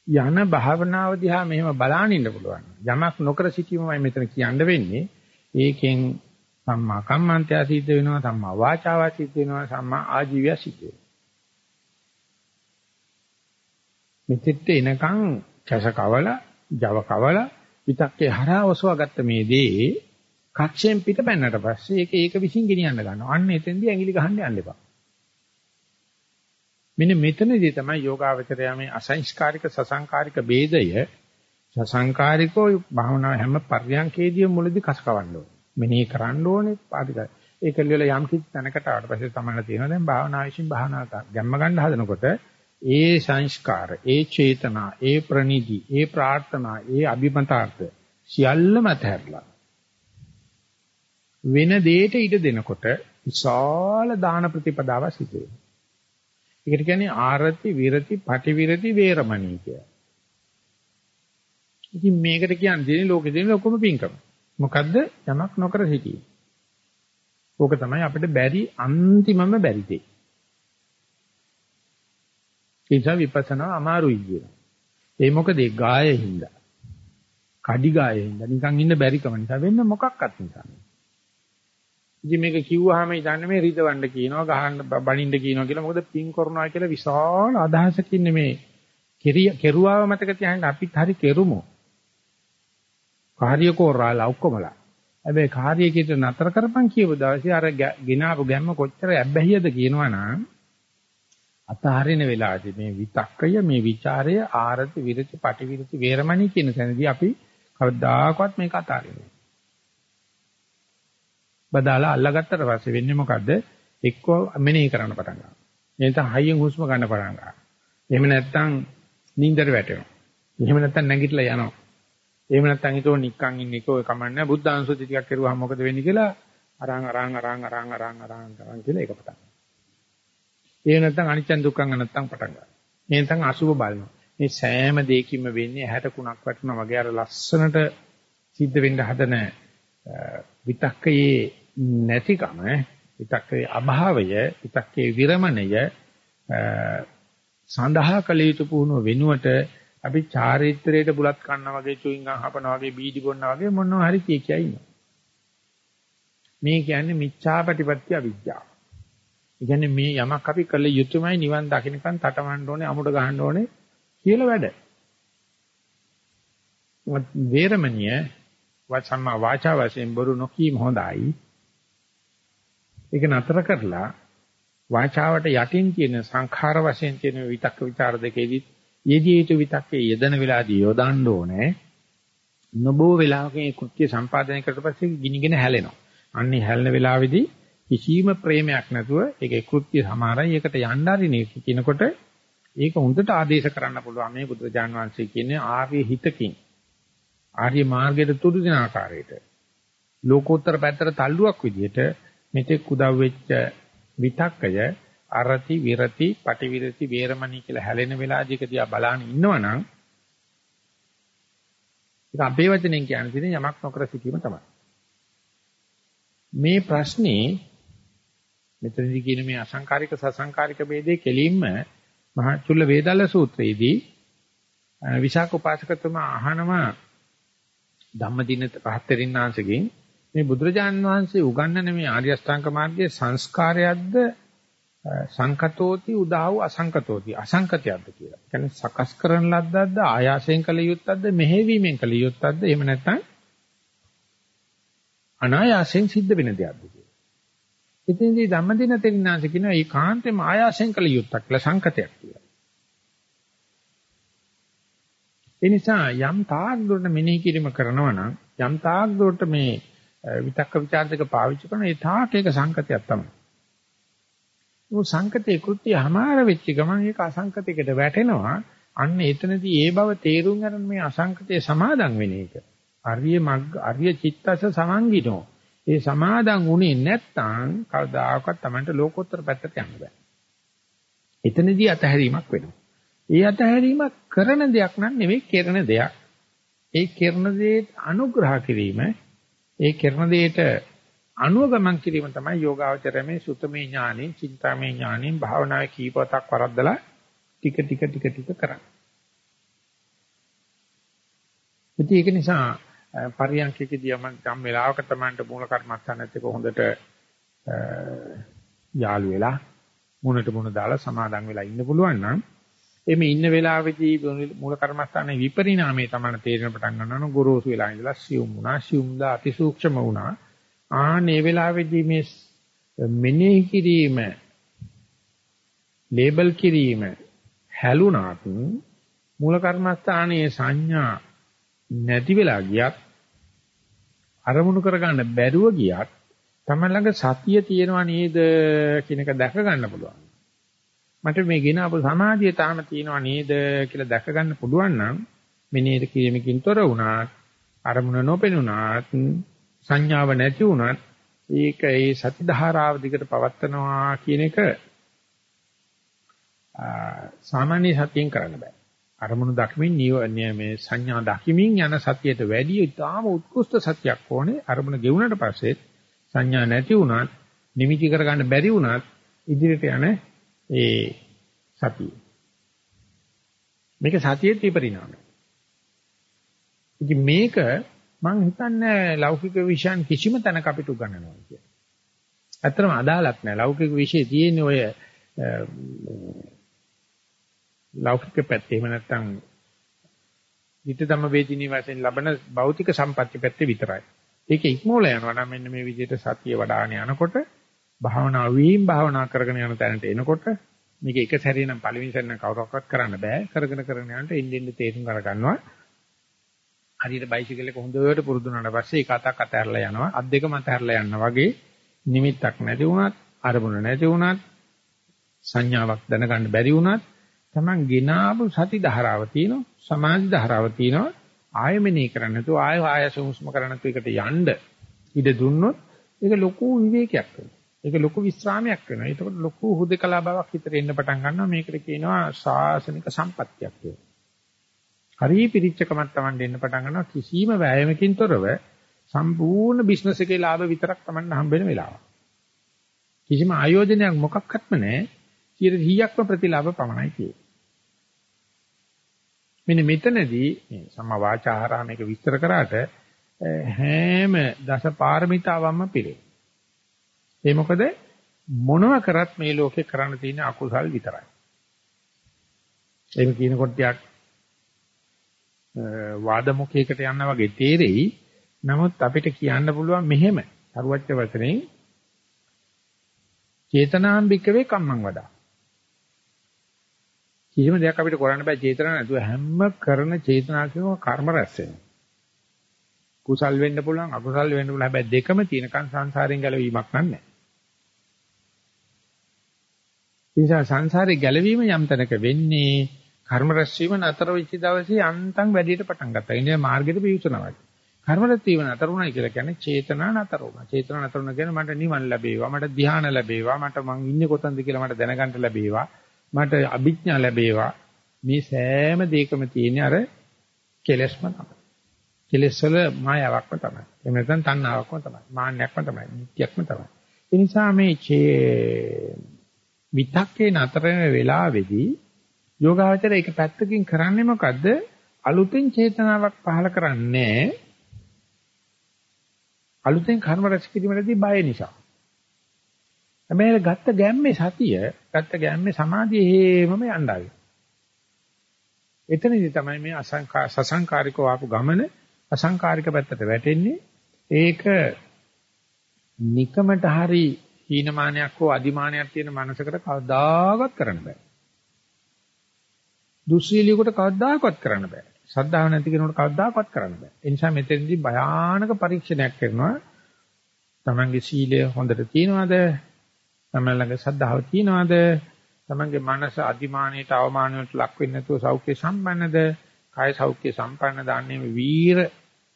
යන භාවනාව දිහා මෙහෙම බලාගෙන ඉන්න පුළුවන්. යමක් නොකර සිටීමමයි මෙතන කියන්න වෙන්නේ. ඒකෙන් සම්මා කම්මන්තය සිද්ධ වෙනවා, සම්මා වාචාව සිද්ධ වෙනවා, සම්මා ආජීවය සිද්ධ වෙනවා. මෙතෙත් එනකන් කැස කවල, Java කවල විතක්කේ හරහා ඔසවාගත්ත මේ දේ කක්ෂයෙන් පිට පැන්නට පස්සේ ඒක ඒක විසින් ගෙනියන්න ගන්නවා. අන්න එතෙන්දී ඇඟිලි ගහන්න යන්න එපා. මෙන්න මෙතනදී තමයි යෝගාවචරය මේ අසංස්කාරික සසංකාරික ભેදය සසංකාරිකෝ භාවනාව හැම පර්යංකේදී මුලදී කසකවන්න ඕනේ. මෙනෙහි කරන්න ඕනේ පාදික. ඒක ලියලා යම් කිසි තැනකට ආවට පස්සේ තමයි තියෙනවා දැන් භාවනා විශ්ින් භාවනා ගැම්ම ගන්න හදනකොට ඒ සංස්කාර, ඒ චේතනා, ඒ ප්‍රනිදි, ඒ ප්‍රාර්ථනා, ඒ අභිමතාර්ථ සියල්ලම අතහැරලා වෙන දෙයකට ඉඩ දෙනකොට විශාල දාන ප්‍රතිපදාව සිදු වෙනවා. ඒකට කියන්නේ ආරති විරති පටිවිරති වේරමණී කියලා. ඉතින් මේකට කියන්නේ ලෝකෙ දෙන ලොකුම පිංකම. මොකද්ද? යමක් නොකර සිටීම. ඕක තමයි අපිට බැරි අන්තිමම බැරි දෙය. ඒ නිසා විපස්සනා අමාරුයි කියනවා. ඒ මොකද ඒ ගායෙහිඳ. කඩි ගායෙහිඳ නිකන් ඉන්න බැරිකම නිසා වෙන්න මොකක්වත් නිසා. ඉතින් මේක කිව්වහම ඉතින් මේ රිදවන්න කියනවා ගහන්න බනින්න කියනවා කියලා මොකද පින් කරනවා කියලා විශාල අදහසකින් මේ කෙරුවාව මතක තියාගන්න අපිත් හරි කෙරුමු. කාර්ය කෝරාලා ඔක්කොමලා. හැබැයි කාර්යයකට නතර කරපන් කියපු දවසේ අර ගිනාපු ගැම්ම කොච්චර ඇබ්බැහියද කියනවනම් අතහරින වෙලාවේදී මේ විතක්කය මේ ਵਿਚාරය ආරති විරති පටිවිරති වේරමණී කියන තැනදී අපි කවදාකවත් මේක අතහරින්නේ බදාලා අල්ලගත්තට පස්සේ වෙන්නේ මොකද්ද? එක්කෝ මෙනෙහි කරන්න පටන් ගන්නවා. එහෙනම් හයියෙන් හුස්ම ගන්න පටන් ගන්නවා. එහෙම නැත්නම් නිින්දට වැටෙනවා. එහෙම නැත්නම් නැගිටලා යනවා. එහෙම නැත්නම් හිතෝ නික්කන් ඉන්නේ කෝ කමන්නේ බුද්ධාංශුති ටිකක් කරුවාම මොකද වෙන්නේ කියලා අරන් අරන් අරන් අරන් අරන් අරන් අරන් කියලා ඒක පටන් ඒ නැත්නම් අනිච්ච දුක්ඛං නැත්නම් පටන් ගන්නවා. මේ නැත්නම් අසුබ බලනවා. මේ සෑම දෙයකින්ම වෙන්නේ ඇහැට කුණක් වැටුණා වගේ අර ලස්සනට සිද්ධ වෙන්න හදන විතක්කයේ නැතිකම විතක්කයේ අභාවය විතක්කයේ විරමණය සඳහා කළ යුතු පුහුණුව වෙනුවට අපි චාරිත්‍රයට බුලත් කන්නා වගේ චුයින්ගම් හපනවා වගේ බීඩි බොන්නා වගේ මොනවා හරි කිය කියයි ඉන්නවා. මේ කියන්නේ මිච්ඡාපටිපත්‍ය අවිද්‍යාව. ඒ කියන්නේ මේ යමක් අපි කළ යුතුමයි නිවන් දකින්නකන් තටමඬ ඕනේ අමුඩ ගහන්න ඕනේ කියලා වැඩ. වේරමණිය වචම්මා වාචා වශයෙන් බොරු නොකීම හොඳයි. ඒක නතර කරලා වාචාවට යටින් තියෙන සංඛාර වශයෙන් තියෙන විතක්ක ਵਿਚාර දෙකේදී යෙදී යුතු විතක්කේ යෙදෙන වෙලාවදී යොදන්න ඕනේ. නොබෝ වෙලාවක ඒ කෘත්‍ය සම්පාදනය කරලා පස්සේ ගිනිගෙන හැලෙනවා. අන්නේ හැලෙන වෙලාවේදී කිසිම ප්‍රේමයක් නැතුව ඒකේ කෘත්‍ය සමාරයි ඒකට යන්න හරිනේ කියනකොට ඒක හොඳට ආදේශ කරන්න පුළුවන් මේ බුදුරජාන් වහන්සේ කියන්නේ ආර්ය හිතකින් ආර්ය මාර්ගයට තුරු දෙන ආකාරයට ලෝකෝත්තර පැත්තට තල්ලුවක් විදිහට මෙතෙක් උදව් වෙච්ච විතක්කය අරති විරති පටිවිරති වේරමණී කියලා හැලෙන වෙලාවදී එක දිහා බලාන ඉන්නවනම් ඒක අපේ වචනෙන් කියන්නේ යමක් නොකර සිටීම තමයි. මේ ප්‍රශ්නේ මෙතනදී කියන මේ අසංකාරික සසංකාරික ભેදේ කෙලින්ම මහා චුල්ල වේදාල සූත්‍රයේදී විශාක උපාසකතුමා අහනවා ධම්මදින පහතරින්නාංශගෙන් මේ බුදුරජාන් වහන්සේ උගන්වන මේ ආර්ය අෂ්ටාංග මාර්ගයේ සංස්කාරයක්ද සංකතෝති උදාව අසංකතෝති අසංකතයක්ද කියලා. කියන්නේ සකස් කරන ලද්දක්ද ආයාසයෙන් කළ යුත්තක්ද මෙහෙවීමෙන් කළ යුත්තක්ද එහෙම නැත්නම් අනායාසයෙන් සිද්ධ වෙන දෙයක්ද ඉතින්දී ධම්මදින තෙන්නාංශ කියන ඒ කාන්තේම ආයාසෙන් කළ යුත්තක් කියලා සංකතයක් කියලා. ඒ නිසා යම් තාක් දුරට මෙනෙහි කිරීම කරනවා නම් යම් තාක් දුරට මේ විතක්ක ਵਿਚාර දෙක පාවිච්චි කරන ඒ තාක් ඒක සංකතයක් තමයි. ਉਹ සංකතේ කෘත්‍ය හමාර වෙච්ච ගමන් ඒක අසංකතයකට වැටෙනවා. අන්න එතනදී ඒ බව තේරුම් ගන්න මේ අසංකතේ සමාදන් වෙන එක. අරිය මග්ග අරිය චිත්තස සමංගිනෝ ඒ සමාදන් වුණේ නැත්නම් කවදාකවත් Tamanට ලෝකෝත්තර පැත්තට යන්න බෑ. එතනදී අතහැරීමක් වෙනවා. ඒ අතහැරීමක් කරන දෙයක් නම් නෙවෙයි කරන දෙයක්. ඒ කරන දේට අනුග්‍රහ කිරීම, ඒ කරන දේට අනුගමන් කිරීම තමයි යෝගාවචරයේ සුතමේ ඥානෙ, චින්තාමේ ඥානෙ, භාවනාවේ කීපවතක් වරද්දලා ටික ටික ටික ටික කරන්නේ. ඒක නිසා පරියන්කකදී යම් යම් වෙලාවක තමයි මූල කර්මස්ථානත් එක්ක හොඳට යාළු වෙලා මුණට මුණ දාලා සමාදන් වෙලා ඉන්න පුළුවන් නම් එමේ ඉන්න වෙලාවේදී මූල කර්මස්ථානයේ විපරිණාමයේ තමයි තේරෙන පටන් ගන්නවා. ගොරෝසු වෙලා ඉඳලා සියුම් වුණා. සියුම්ද අතිසූක්ෂම වුණා. ආනේ වෙලාවේදී මේ මෙනෙහි කිරීම ලේබල් කිරීම හැලුණාත් මූල කර්මස්ථානයේ සංඥා නැති වෙලා ගියත් අරමුණු කරගන්න බැරුව ගියත් තමයි ළඟ සතිය තියෙනවා නේද කියන එක දැක ගන්න පුළුවන්. මට මේ ගෙන අප සමාධිය තාම තියෙනවා නේද කියලා දැක ගන්න පුළුවන් නම් මෙනේද කිරීමකින් තොර වුණාත් අරමුණ නොපෙනුණාත් සංඥාව නැති වුණාත් ඒක ඒ සති ධාරාව දිගට පවත්නවා කියන එක සාමාන්‍ය සතියෙන් කරන්න බෑ. අරමුණු දක්මින් මේ සංඥා දකිමින් යන සතියට වැඩිය ඉතාම උත්කෘෂ්ඨ සතියක් ඕනේ. අරමුණ ගෙවුනට පස්සේ සංඥා නැති වුණත් නිමිති කරගන්න බැරි වුණත් ඉදිරියට යන ඒ සතිය. මේක සතියේ විපරිණාමය. ඉතින් මේක මම හිතන්නේ ලෞකික විෂයන් කිසිම තැනක අපිට උගන්වනවා කියලා. ඇත්තටම අදාළක් නෑ. ලෞකික විෂය තියෙන්නේ ඔය ලෞකික පැත්තේ එහෙම නැත්නම් විත ධම්ම වේදිනී වශයෙන් ලබන භෞතික සම්පත්‍ය පැත්තේ විතරයි. ඒක ඉක්මෝල යනවා නම් මෙන්න මේ විදිහට සතිය වඩාගෙන යනකොට භාවනා වීම භාවනා කරගෙන යන තැනට එනකොට මේක එක සැරේ නම් පළවෙනි සැරේ නම් කවුරක්වත් කරන්න බෑ. කරගෙන කරගෙන යනට ඉන්දින්න තේරුම් අරගන්නවා. හරියට බයිසිකල් එක හොඳට පුරුදු වුණාට පස්සේ ඒක අතක් අතහැරලා යනවා. අත් දෙකම අතහැරලා යනවා වගේ නිමිත්තක් නැති වුණත් අරමුණ නැති වුණත් සංඥාවක් දැනගන්න බැරි වුණත් Taman ගිනාපු සති ධාරාව තියෙනවා සමාධි ධාරාව තියෙනවා ආයමනේ කරන්න නැතුව ආය ආයස හුස්ම කරන්න නැතුව එකට යන්න ඉඩ දුන්නොත් ඒක ලොකු විවේකයක් වෙනවා. ඒක ලොකු විස්රාමයක් වෙනවා. ඒකට ලොකු හුදකලා බවක් හිතට එන්න පටන් ගන්නවා. මේකට කියනවා ශාසනික සම්පත්තියක් කියලා. හරි පිරිච්චකමක් Taman දෙන්න පටන් ගන්නවා කිසිම වෑයමකින් තොරව සම්පූර්ණ බිස්නස් එකේ ලාභ විතරක් Taman හම්බ වෙන වෙලාව. කිසිම ආයෝජනයක් මොකක්වත්ම නැහැ. 100%ක්ම ප්‍රතිලාභ පමණයි තියෙන්නේ. මෙන්න මෙතනදී මේ සම්මා වාචාහාරා මේක විස්තර කරාට හැම දස පාරමිතාවක්ම පිළි. ඒ මොකද මොනවා කරත් මේ ලෝකේ කරන්න තියෙන අකුසල් විතරයි. එහෙම කියනකොට ටිකක් වාදමුඛයකට යන්න වගේ තේරෙයි. නමුත් අපිට කියන්න පුළුවන් මෙහෙම. සරුවච්ච වචනේ චේතනාම්බිකවේ කම්මං වදා. කිසිම දෙයක් අපිට කරන්න බෑ චේතන නැතුව හැම කරන චේතනාවකම කර්ම රැස් වෙනවා. කුසල් වෙන්න පුළුවන් අකුසල් වෙන්න පුළුවන් හැබැයි දෙකම තියෙනකන් සංසාරයෙන් ගැලවීමක් නැහැ. නිසා සංසාරේ ගැලවීම යම් තැනක වෙන්නේ කර්ම රැස් වීම නතර වෙච්ච දවසේ අන්තං වැඩියට පටන් ගත්තා. ඉන්නේ මාර්ගෙට පිවිසනවා. කර්ම රැස් වීම නතර වුණා කියලා කියන්නේ චේතනා නතර වුණා. චේතනා නතර වුණා කියන්නේ මට නිවන් ලැබේවා, මට ධ්‍යාන ලැබේවා, මට මං ඉන්නේ කොතනද කියලා මට දැනගන්න ලැබේවා. මට අභිඥා ලැබේවා මේ සෑම දෙයකම තියෙන අර කෙලෙස්ම තමයි. කෙලෙස් වල මායාවක්ම තමයි. එහෙම නැත්නම් තණ්හාවක්ම තමයි. මාන්නයක්ම තමයි. නිත්‍යක්ම තමයි. ඒ නිසා මේ විතක්කේ නතර වෙන වෙලාවේදී යෝගාවචර එක පැත්තකින් කරන්නේ මොකද්ද? අලුතෙන් චේතනාවක් පහල කරන්නේ අලුතෙන් කර්ම රැස් කිරීමේදී බය නිසා. හැබැයි ගත්ත ගැම්මේ සතිය, ගත්ත ගැම්මේ සමාධිය හේමම යන්නයි. එතනදී තමයි මේ අසංකා සසංකාරිකව ආපු ගමන අසංකාරික පැත්තට වැටෙන්නේ. ඒක නිකමට හරි හීනමානයක් හෝ අදිමානයක් තියෙන මනසකට කවදාකවත් කරන්න බෑ. දුස්සීලියකට කවදාකවත් කරන්න බෑ. ශ්‍රද්ධාව නැති කෙනෙකුට කවදාකවත් කරන්න බෑ. ඒ නිසා මෙතනදී භයානක පරීක්ෂණයක් කරනවා. Tamange සීලය හොඳට තියනවාද? තමයි ළඟ ශ්‍රද්ධාව තියනවාද? තමන්ගේ මනස අදිමානයට අවමානයට ලක් වෙන්නේ නැතුව සෞඛ්‍ය සම්පන්නද? කාය සෞඛ්‍ය සම්පන්න දාන්නේ වීර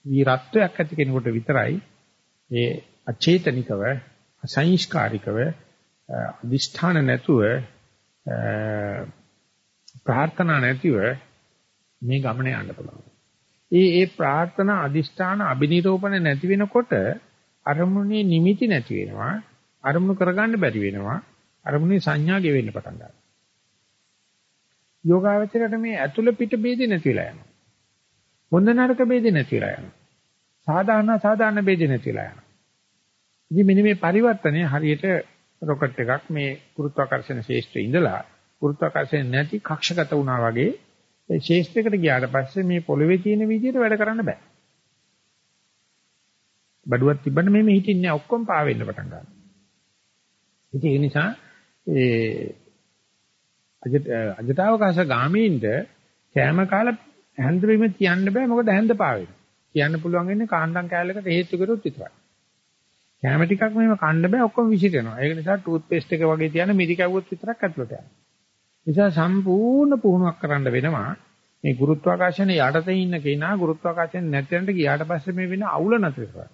වීරත්වයක් ඇති කෙනෙකුට විතරයි ඒ අචේතනිකව අසංස්කාරිකව අදිෂ්ඨාන නැතුව ප්‍රාර්ථනා නැතිව මේ ගමන යන්න පුළුවන්. ඒ ඒ ප්‍රාර්ථනා අදිෂ්ඨාන අබිනිරෝපණ නැති වෙනකොට අරමුණේ නිමිති නැති වෙනවා. අරමුණු කරගන්න බැරි වෙනවා. අරමුණේ සංඥා ගෙවෙන්න පටන් ගන්නවා. යෝගාවචරයට මේ ඇතුළ පිට ભેදේ නැතිලා යනවා. හොඳ නරක ભેදේ නැතිලා යනවා. සාධාරණ සාධාරණ ભેදේ නැතිලා යනවා. ඉතින් මෙන්න මේ පරිවර්තනය හරියට රොකට් එකක් මේ ගුරුත්වාකර්ෂණ ශේෂ්ත්‍රයේ ඉඳලා ගුරුත්වාකර්ෂණ නැති කක්ෂගත වුණා වගේ ඒ ශේෂ්ත්‍රයකට ගියාට පස්සේ මේ පොළවේ තියෙන විදිහට වැඩ කරන්න බෑ. බඩුවක් තිබ්බම මේ හිටින්නේ ඔක්කොම පාවෙන්න පටන් ගන්නවා. ඉතින් ඒ නිසා ඒ අජටාවකාශ ගාමීන්ට කෑම කාලා හැන්ද බීම තියන්න බෑ මොකද හැන්ද පාවෙන. කියන්න පුළුවන් ඉන්නේ කාණ්ඩම් කෑල්ලකට හේතු කරුත් විතරයි. කෑම ටිකක් මෙහෙම කන්න බෑ ඔක්කොම විසිරෙනවා. ඒක නිසා ටූත් පේස්ට් එක වගේ තියන මිරි කැවුවොත් විතරක් ඇතුළට යනවා. නිසා සම්පූර්ණ පුහුණුවක් කරන්න වෙනවා. මේ ගුරුත්වාකර්ෂණ යටතේ ඉන්න කෙනා ගුරුත්වාකර්ෂණ නැතිවෙන්න ගියාට පස්සේ මේ වෙන අවුල නැතර කරනවා.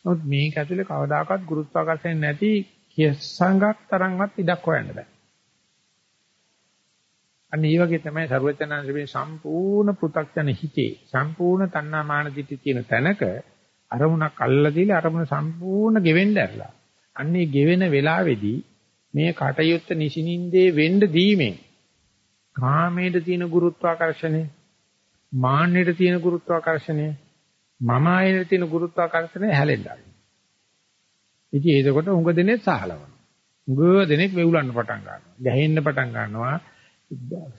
නමුත් මේක ඇතුලේ කවදාකවත් ගුරුත්වාකර්ෂණ නැති කියසංගක් තරම්වත් ඉඩක් හොයන්න බෑ. අන්න ඒ වගේ තමයි ਸਰවචනංශ මේ සම්පූර්ණ පෘථග්ජන හිතේ සම්පූර්ණ තණ්හා මාන දිටි තියෙන තැනක අරමුණක් අල්ලලා දීලා අරමුණ සම්පූර්ණ ගෙවෙන්න ඇරලා. අන්නේ ගෙවෙන වෙලාවේදී මේ කටයුත්ත නිසිනින්දේ වෙන්න දීමෙන් කාමයට තියෙන ගුරුත්වාකර්ෂණය මාන්නයට තියෙන ගුරුත්වාකර්ෂණය මම ආයෙත් තියෙන ගුරුත්වාකර්ෂණය හැලෙන්නවා. ඉතින් ඒකකොට උඟ දෙනේ සහලවනවා. උඟ දෙනෙක් වෙවුලන්න පටන් ගන්නවා. ගැහෙන්න පටන් ගන්නවා.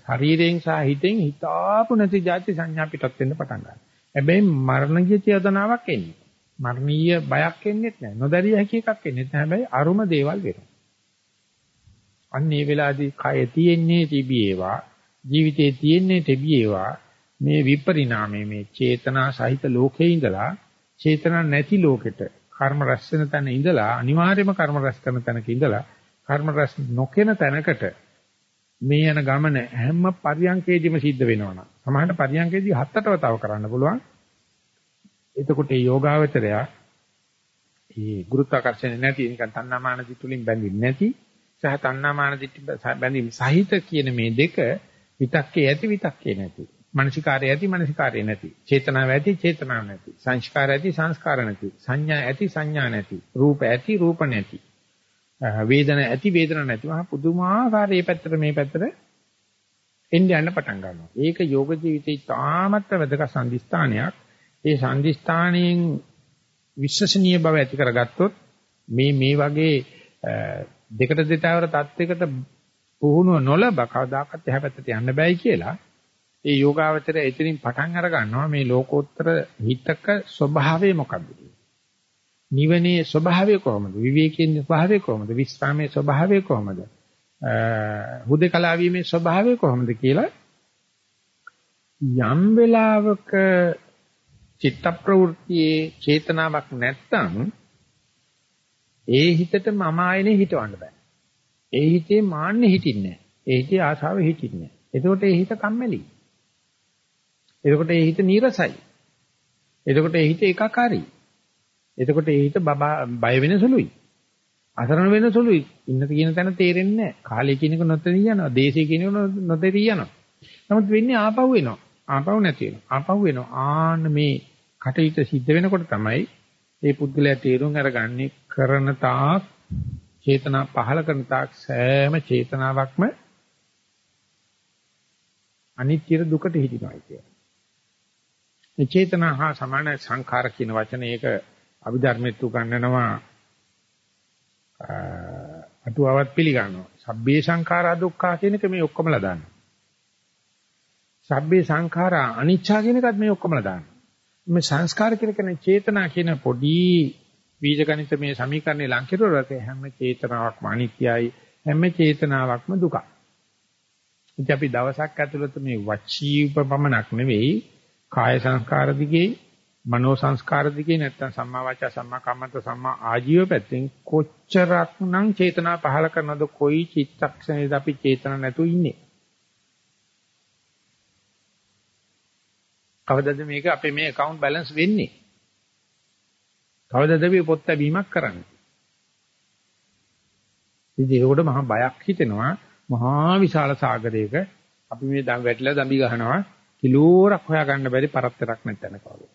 ශරීරයෙන් සහ හිතෙන් හිතාපු නැති જાති සංඥා පිටත් වෙන්න පටන් ගන්නවා. හැබැයි මරණීය චේතනාවක් එන්නේ. මරණීය බයක් එන්නේ නැහැ. නොදැරිය හැකි එකක් එන්නේ නැහැ. හැබැයි අරුම දේවල් වෙනවා. අන්න ඒ වෙලාවේදී කය තියෙන්නේ තිබියේවා ජීවිතේ තියෙන්නේ තිබියේවා මේ විපරිණාමයේ මේ චේතනා සහිත ලෝකේ ඉඳලා චේතනා නැති ලෝකෙට කර්ම රැස් වෙන තැන ඉඳලා අනිවාර්යයෙන්ම කර්ම රැස් කරන තැනක ඉඳලා කර්ම රැස් නොකෙන තැනකට මේ යන ගමන හැම පරියන්කේදීම සිද්ධ වෙනවා. සමහරට පරියන්කේදී හත්තටව තව කරන්න පුළුවන්. එතකොට මේ යෝගාවචරය මේ ගුරුත්වාකර්ෂණය නැති නිකන් තණ්හාමාන දිටුලින් බැඳින්නේ නැති සහ තණ්හාමාන දිටි බැඳීම් සහිත කියන මේ දෙක විතක්කේ ඇති විතක්කේ නැති. මානසිකාරය ඇති මානසිකාරය නැති. චේතනාව ඇති චේතනාව නැති. සංස්කාර ඇති සංස්කාර නැති. සංඥා ඇති සංඥා නැති. රූප ඇති රූප නැති. වේදන ඇති වේදන නැති. මහා පුදුමාකාර මේ පැත්තට මේ පැත්තට එන්න යන්න පටන් ගන්නවා. ඒක යෝග ජීවිතේ තාමත් වැදගත් සම්දිස්ථානයක්. ඒ සම්දිස්ථානයෙන් විශ්වසනීය බව ඇති කරගත්තොත් මේ මේ වගේ දෙකට දෙතාවර தත්වයකට පුහුණුව නොලබ කවදාකවත් එහා පැත්තට යන්න බෑයි කියලා ඒ යෝගාවචරය එතනින් පටන් අර ගන්නවා මේ ලෝකෝත්තර හිතක ස්වභාවය මොකක්ද නිවනේ ස්වභාවය කොහොමද? විවේකයේ ස්වභාවය කොහොමද? විස්රාමයේ ස්වභාවය කොහොමද? හුදේකලා වීමේ ස්වභාවය කොහොමද කියලා යම් වෙලාවක චිත්ත ප්‍රවෘත්තියේ චේතනාවක් නැත්තම් ඒ හිතට මම ආයනේ හිතවන්න බෑ. ඒ හිතේ මාන්නේ හිටින්නේ නැහැ. ඒ හිතේ ආශාව හිටින්නේ නැහැ. එතකොට ඒ හිත කම්මැලි. එතකොට ඒ හිත නීරසයි. එතකොට ඒ හිත ඒකාකාරයි. එතකොට ඒ හිත බය වෙන සුළුයි. අසරණ වෙන සුළුයි. ඉන්න තියෙන තැන තේරෙන්නේ නැහැ. කාලය කියන එක නොතේරී යනවා. දේශය කියන එක නොතේරී යනවා. නමුත් වෙන්නේ ආපහු වෙනවා. ආපහු නැති වෙනවා. ආපහු වෙනවා. ආන්න මේ කටයුතු සිද්ධ වෙනකොට තමයි මේ පුද්ගලයා තේරුම් අරගන්නේ කරන තාක් චේතනා පහල කරන තාක් සෑම චේතනාවක්ම අනිත්‍ය දුකට හිටිනවා කියන්නේ. මේ චේතනා හා සමාන සංඛාර කියන වචනේ ඒක අභිධර්මෙත් උගන්වනවා අටුවාවත් පිළිගන්නවා. සබ්බේ සංඛාරා දුක්ඛා කියන එක මේ ඔක්කොමලා දානවා. සබ්බේ සංඛාරා අනිච්චා කියන එකත් මේ ඔක්කොමලා දානවා. මේ සංස්කාර කියන කෙනේ චේතනා කියන පොඩි බීජගණිත මේ සමීකරණේ ලං කෙරුවොත් හැම චේතනාවක්ම අනිත්‍යයි හැම චේතනාවක්ම දුකයි. ඉතින් අපි දවසක් ඇතුළත මේ වචී උපපමණක් නෙවෙයි කාය සංස්කාර දිගේ මනෝ සංස්කාර දිගේ නැත්තම් සම්මා වාචා සම්මා කම්මන්ත සම්මා ආජීව පැත්තෙන් කොච්චරක්නම් චේතනා පහල කරනවද කොයි චිත්තක්ෂණයද අපි චේතන නැතුව ඉන්නේ කවදද මේක අපේ මේ account balance වෙන්නේ කවදද මේ පොත් ලැබීමක් කරන්නේ ඉතින් ඒකට මහා බයක් හිතෙනවා මහා විශාල සාගරයක අපි මේ දම් වැටිලා දම්බි ගහනවා කිලෝරක් හොයාගන්න බැරි පරතරක් නැත්නම් කවුද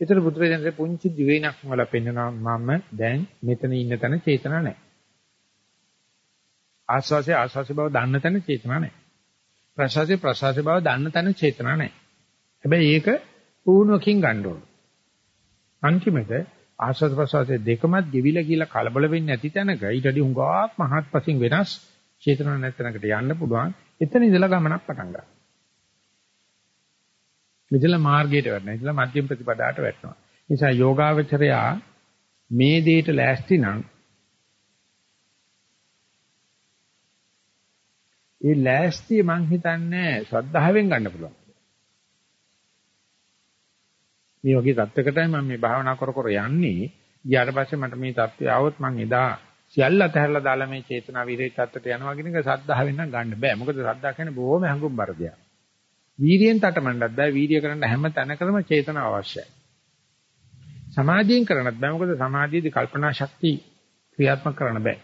ඒතර බුදුරජාණන්සේ පුංචි දිවයිනක් වල පෙන්නනවා මම දැන් මෙතන ඉන්න තැන චේතනා නැහැ. ආස්වාසේ ආස්වාසේ බව දන්න තැන චේතනා නැහැ. ප්‍රසවාසේ ප්‍රසවාසේ බව දන්න තැන චේතනා නැහැ. හැබැයි ඒක පුහුණුවකින් ගන්න ඕන. අන්තිමට ආස්වාද ප්‍රසවාසයේ දෙකමත් ගෙවිලා කියලා කලබල වෙන්නේ නැති තැනක ඊට වඩා හුඟක් මහත්පසින් වෙනස් චේතනා නැතනකට යන්න පුළුවන්. එතන ඉඳලා ගමනක් පටන් ගන්නවා. මෙතන මාර්ගයට වැටෙනවා. ඉතලා මධ්‍යම ප්‍රතිපදාට වැටෙනවා. නිසා යෝගාවචරයා මේ දෙයට ලෑස්ති නම් ඒ ලෑස්තිය මං හිතන්නේ ශ්‍රද්ධාවෙන් ගන්න පුළුවන්. මේ වගේ தත්වකටයි මම මේ භාවනා කර කර යන්නේ. ඊට පස්සේ මට මේ தත්වය આવොත් මම එදා සියල්ල තැහැරලා දාලා මේ චේතනා විරහිත தත්වයට යනවා කියන එක සද්ධාවෙන් නම් ගන්න බෑ. මොකද සද්ධා කියන්නේ බොහොම හැඟුම් බර දෙයක්. වීරියෙන් තටමන්නත් බෑ. වීරිය කරන්න හැම තැනකම චේතනාව අවශ්‍යයි. සමාධියෙන් කරන්නත් බෑ. මොකද සමාධියේදී කල්පනා ශක්තිය ක්‍රියාත්මක කරන්න බෑ.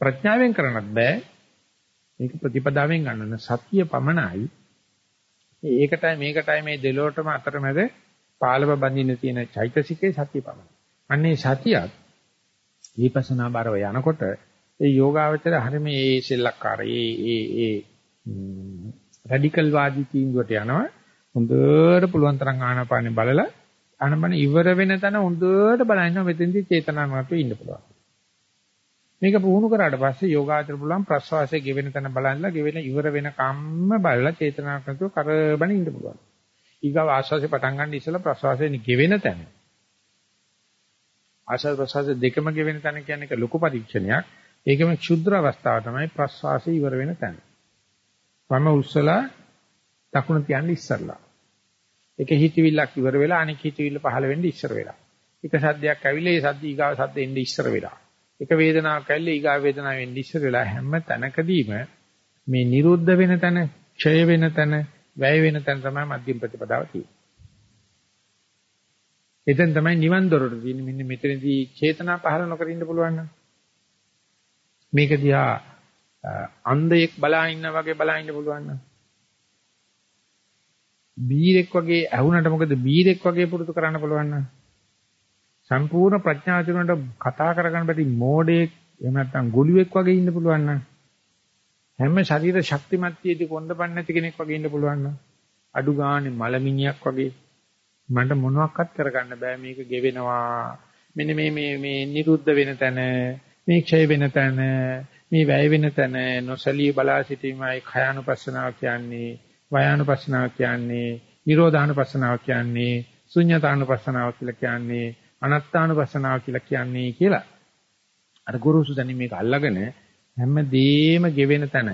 ප්‍රඥාවෙන් කරන්නත් බෑ. මේක ප්‍රතිපදාවෙන් ගන්න සතිය පමණයි ඒකටයි මේකටයි මේ දෙලොවටම අතරමැද පාලව බඳින්න තියෙන චෛතසිකේ සතිය පමණයි. අන්නේ සතියත් විපස්සනා බරව යනකොට ඒ යෝගාවචර හරිය මේ සෙල්ලක්කාර ඒ ඒ ඒ රැඩිකල් වාදී තීන්දුවට යනවා. හොඳට පුළුවන් තරම් ආනාපානෙ බලලා ආනාපාන ඉවර වෙන තැන හොඳට බලනවා මෙතෙන්දී චේතනාවක් ඉන්න පුළුවන්. මේක පුහුණු කරාට පස්සේ යෝගාචර පුළුවන් ප්‍රස්වාසයේ ගෙවෙන තැන බලන්නලා ගෙවෙන ඉවර වෙන කම්ම බලලා චේතනාවක් නැතුව කරබන ඉන්න පුළුවන්. ඊගාව ආශ්වාසය පටන් ගන්න ඉස්සෙල්ලා ප්‍රස්වාසයේ ගෙවෙන තැන. ආශ්වාස ප්‍රස්වාස දෙකම ගෙවෙන තැන කියන්නේ ඒක ලොකු පරීක්ෂණයක්. ඒකම ක්ෂුද්‍ර අවස්ථාව තමයි ප්‍රස්වාසය ඉවර වෙන තැන. වම උස්සලා දකුණ තියන්න ඉස්සරලා. එක හිතවිල්ලක් ඉවර වෙලා අනෙක් හිතවිල්ල පහළ වෙන්න ඉස්සර වෙලා. එක සද්දයක් ඇවිල්ලා ඒ සද්ද ඊගාව සද්ද එන්න ඉස්සර වෙලා. එක වේදනාවක් ඇල්ල ඊගා වේදනාව වෙන්නේ ඉස්සර වෙලා හැම තැනකදීම මේ නිරුද්ධ වෙන තැන, ක්ෂය වෙන තැන, වැය වෙන තැන තමයි මධ්‍යම ප්‍රතිපදාව තියෙන්නේ. එතෙන් තමයි නිවන් දොරට තියෙන්නේ. මෙන්න මෙතනදී චේතනා පහළ නොකර ඉන්න පුළුවන් නම්. මේක දිහා අන්ධයෙක් බලා ඉන්න වගේ බලා ඉන්න පුළුවන් නම්. බීරෙක් වගේ ඇහුනට මොකද බීරෙක් වගේ පුරුදු කරන්න පුළුවන් නම්. සම්පූර්ණ ප්‍රඥා දිනුනට කතා කරගන්න බැරි මෝඩයෙක් එහෙම නැත්නම් ගොළුෙක් වගේ ඉන්න පුළුවන් නම් හැම ශරීර ශක්තිමත්යේදී කොන්දපන් නැති කෙනෙක් වගේ ඉන්න පුළුවන් නම් අඩු ගානේ මලමිණියක් වගේ මට මොනවත් කරගන්න බෑ. මේක ගෙවෙනවා. මෙන්න මේ මේ මේ නිරුද්ධ වෙන තැන මේ ක්ෂය වෙන තැන මේ වැය වෙන තැන නොසලී බලා සිටීමයි khයානුපස්සනාව කියන්නේ වයානුපස්සනාව කියන්නේ නිරෝධානුපස්සනාව කියන්නේ ශුන්‍යතානුපස්සනාව කියලා කියන්නේ අනත්තානුපස්සනාව කියලා කියන්නේ කියලා. අර ගුරුසු දැනි මේක අල්ලගෙන හැමදේම ගෙවෙන තැන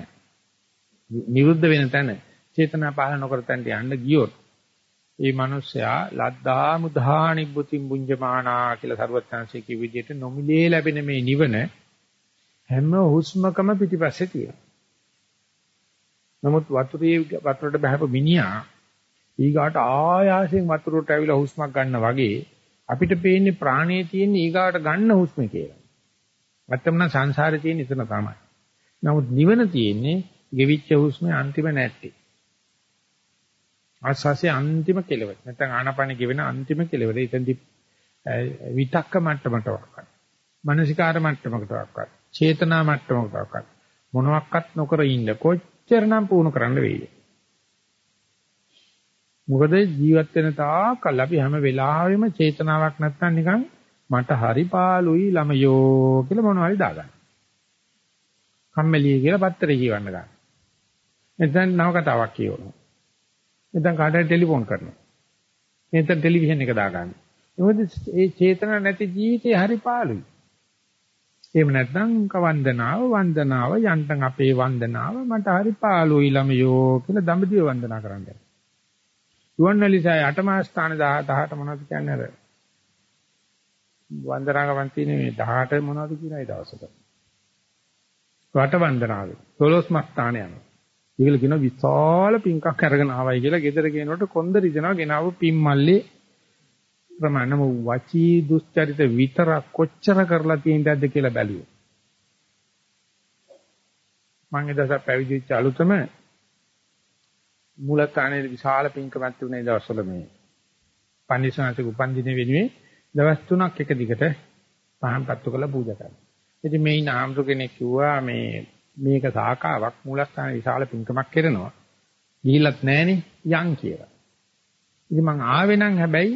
නිරුද්ධ වෙන තැන චේතනා පහල නොකර තැනට යන්න ගියොත් ඒ මිනිස්සයා ලද්දා මුධා නිබ්බුතිම් බුඤ්ජමානා කියලා සරුවත්ංශයේ කිව් විදිහට නොමිලේ ලැබෙන මේ නිවන හැම හුස්මකම පිටිපස්සේ තියෙනවා. නමුත් වතුරේ වතුරට බහපු මිනිහා ඊගාට ආයාසයෙන් වතුරට ඇවිල්ලා හුස්මක් ගන්න වගේ අපිට පේන්නේ ප්‍රාණයේ තියෙන ඊගාට ගන්න හුස්ම කියලා. නැත්තම් නම් සංසාරේ තියෙන ඉතන තමයි. නමුත් නිවන තියෙන්නේ ගෙවිච්ච හුස්මේ අන්තිම නැට්ටි. ආස්වාසේ අන්තිම කෙලවර. නැත්තම් ආනාපානෙ ගෙවෙන අන්තිම කෙලවර. එතෙන්දි විතක්ක මට්ටමට වක්වත්. මානසිකාර මට්ටමකට වක්වත්. චේතනා මට්ටමකට වක්වත්. මොනවත් නොකර ඉන්න කොච්චරනම් පුහුණු කරන්න වෙයිද? මොකද ජීවත් වෙන තාකල් අපි හැම වෙලාවෙම චේතනාවක් නැත්තම් නිකන් මට හරි පාළුයි ළමයෝ කියලා මොනවා හරි දාගන්න. කම්මැලි කියලා පත්තරේ කියවන්න ගන්න. එතෙන් නව කතාවක් කියවනවා. එතෙන් කාටට ටෙලිෆෝන් කරනවා. එතෙන් ටෙලිවිෂන් එක දාගන්න. මොකද ඒ චේතනා නැති ජීවිතේ හරි පාළුයි. එහෙම නැත්නම් කවන්දනාව වන්දනාව යන්තම් අපේ වන්දනාව මට හරි පාළුයි ළමයෝ කියලා දඹදිව වන්දනා කරන්නේ. රුවන්වැලිසෑය අටමා ස්ථාන 18 මොනවද කියන්නේ අර? වන්දනාගමන් තියෙන මේ 18 මොනවද කියන ඒ දවසට වට වන්දනාවේ 12 ස්ථාන යනවා. ඒගොල්ලෝ කියන විශාල පින්කක් අරගෙන ආවයි කියලා ගෙදර කියනකොට කොන්ද රිදෙනවා ගෙනාව පිම්මල්ලේ ප්‍රමාණම වචී දුස්චරිත විතර කොච්චර කරලා තියෙනවද කියලා බැලුවා. මම එදා පැවිදි වෙච්ච අලුතම මූලස්ථානයේ විශාල පින්කමක් තිබුණේ දවස්වල මේ පන්සිනාසික උපන්දින වෙනුවෙන් දවස් තුනක් එක දිගට පහන් පත්තු කරලා පූජා කරනවා. ඉතින් මේ නාමසු කෙනෙක් කිව්වා මේ මේක සාකාවක් මූලස්ථානයේ විශාල පින්කමක් කරනවා. ගිහිලත් නැහනේ යන් කියලා. ඉතින් මං ආවේ නම් හැබැයි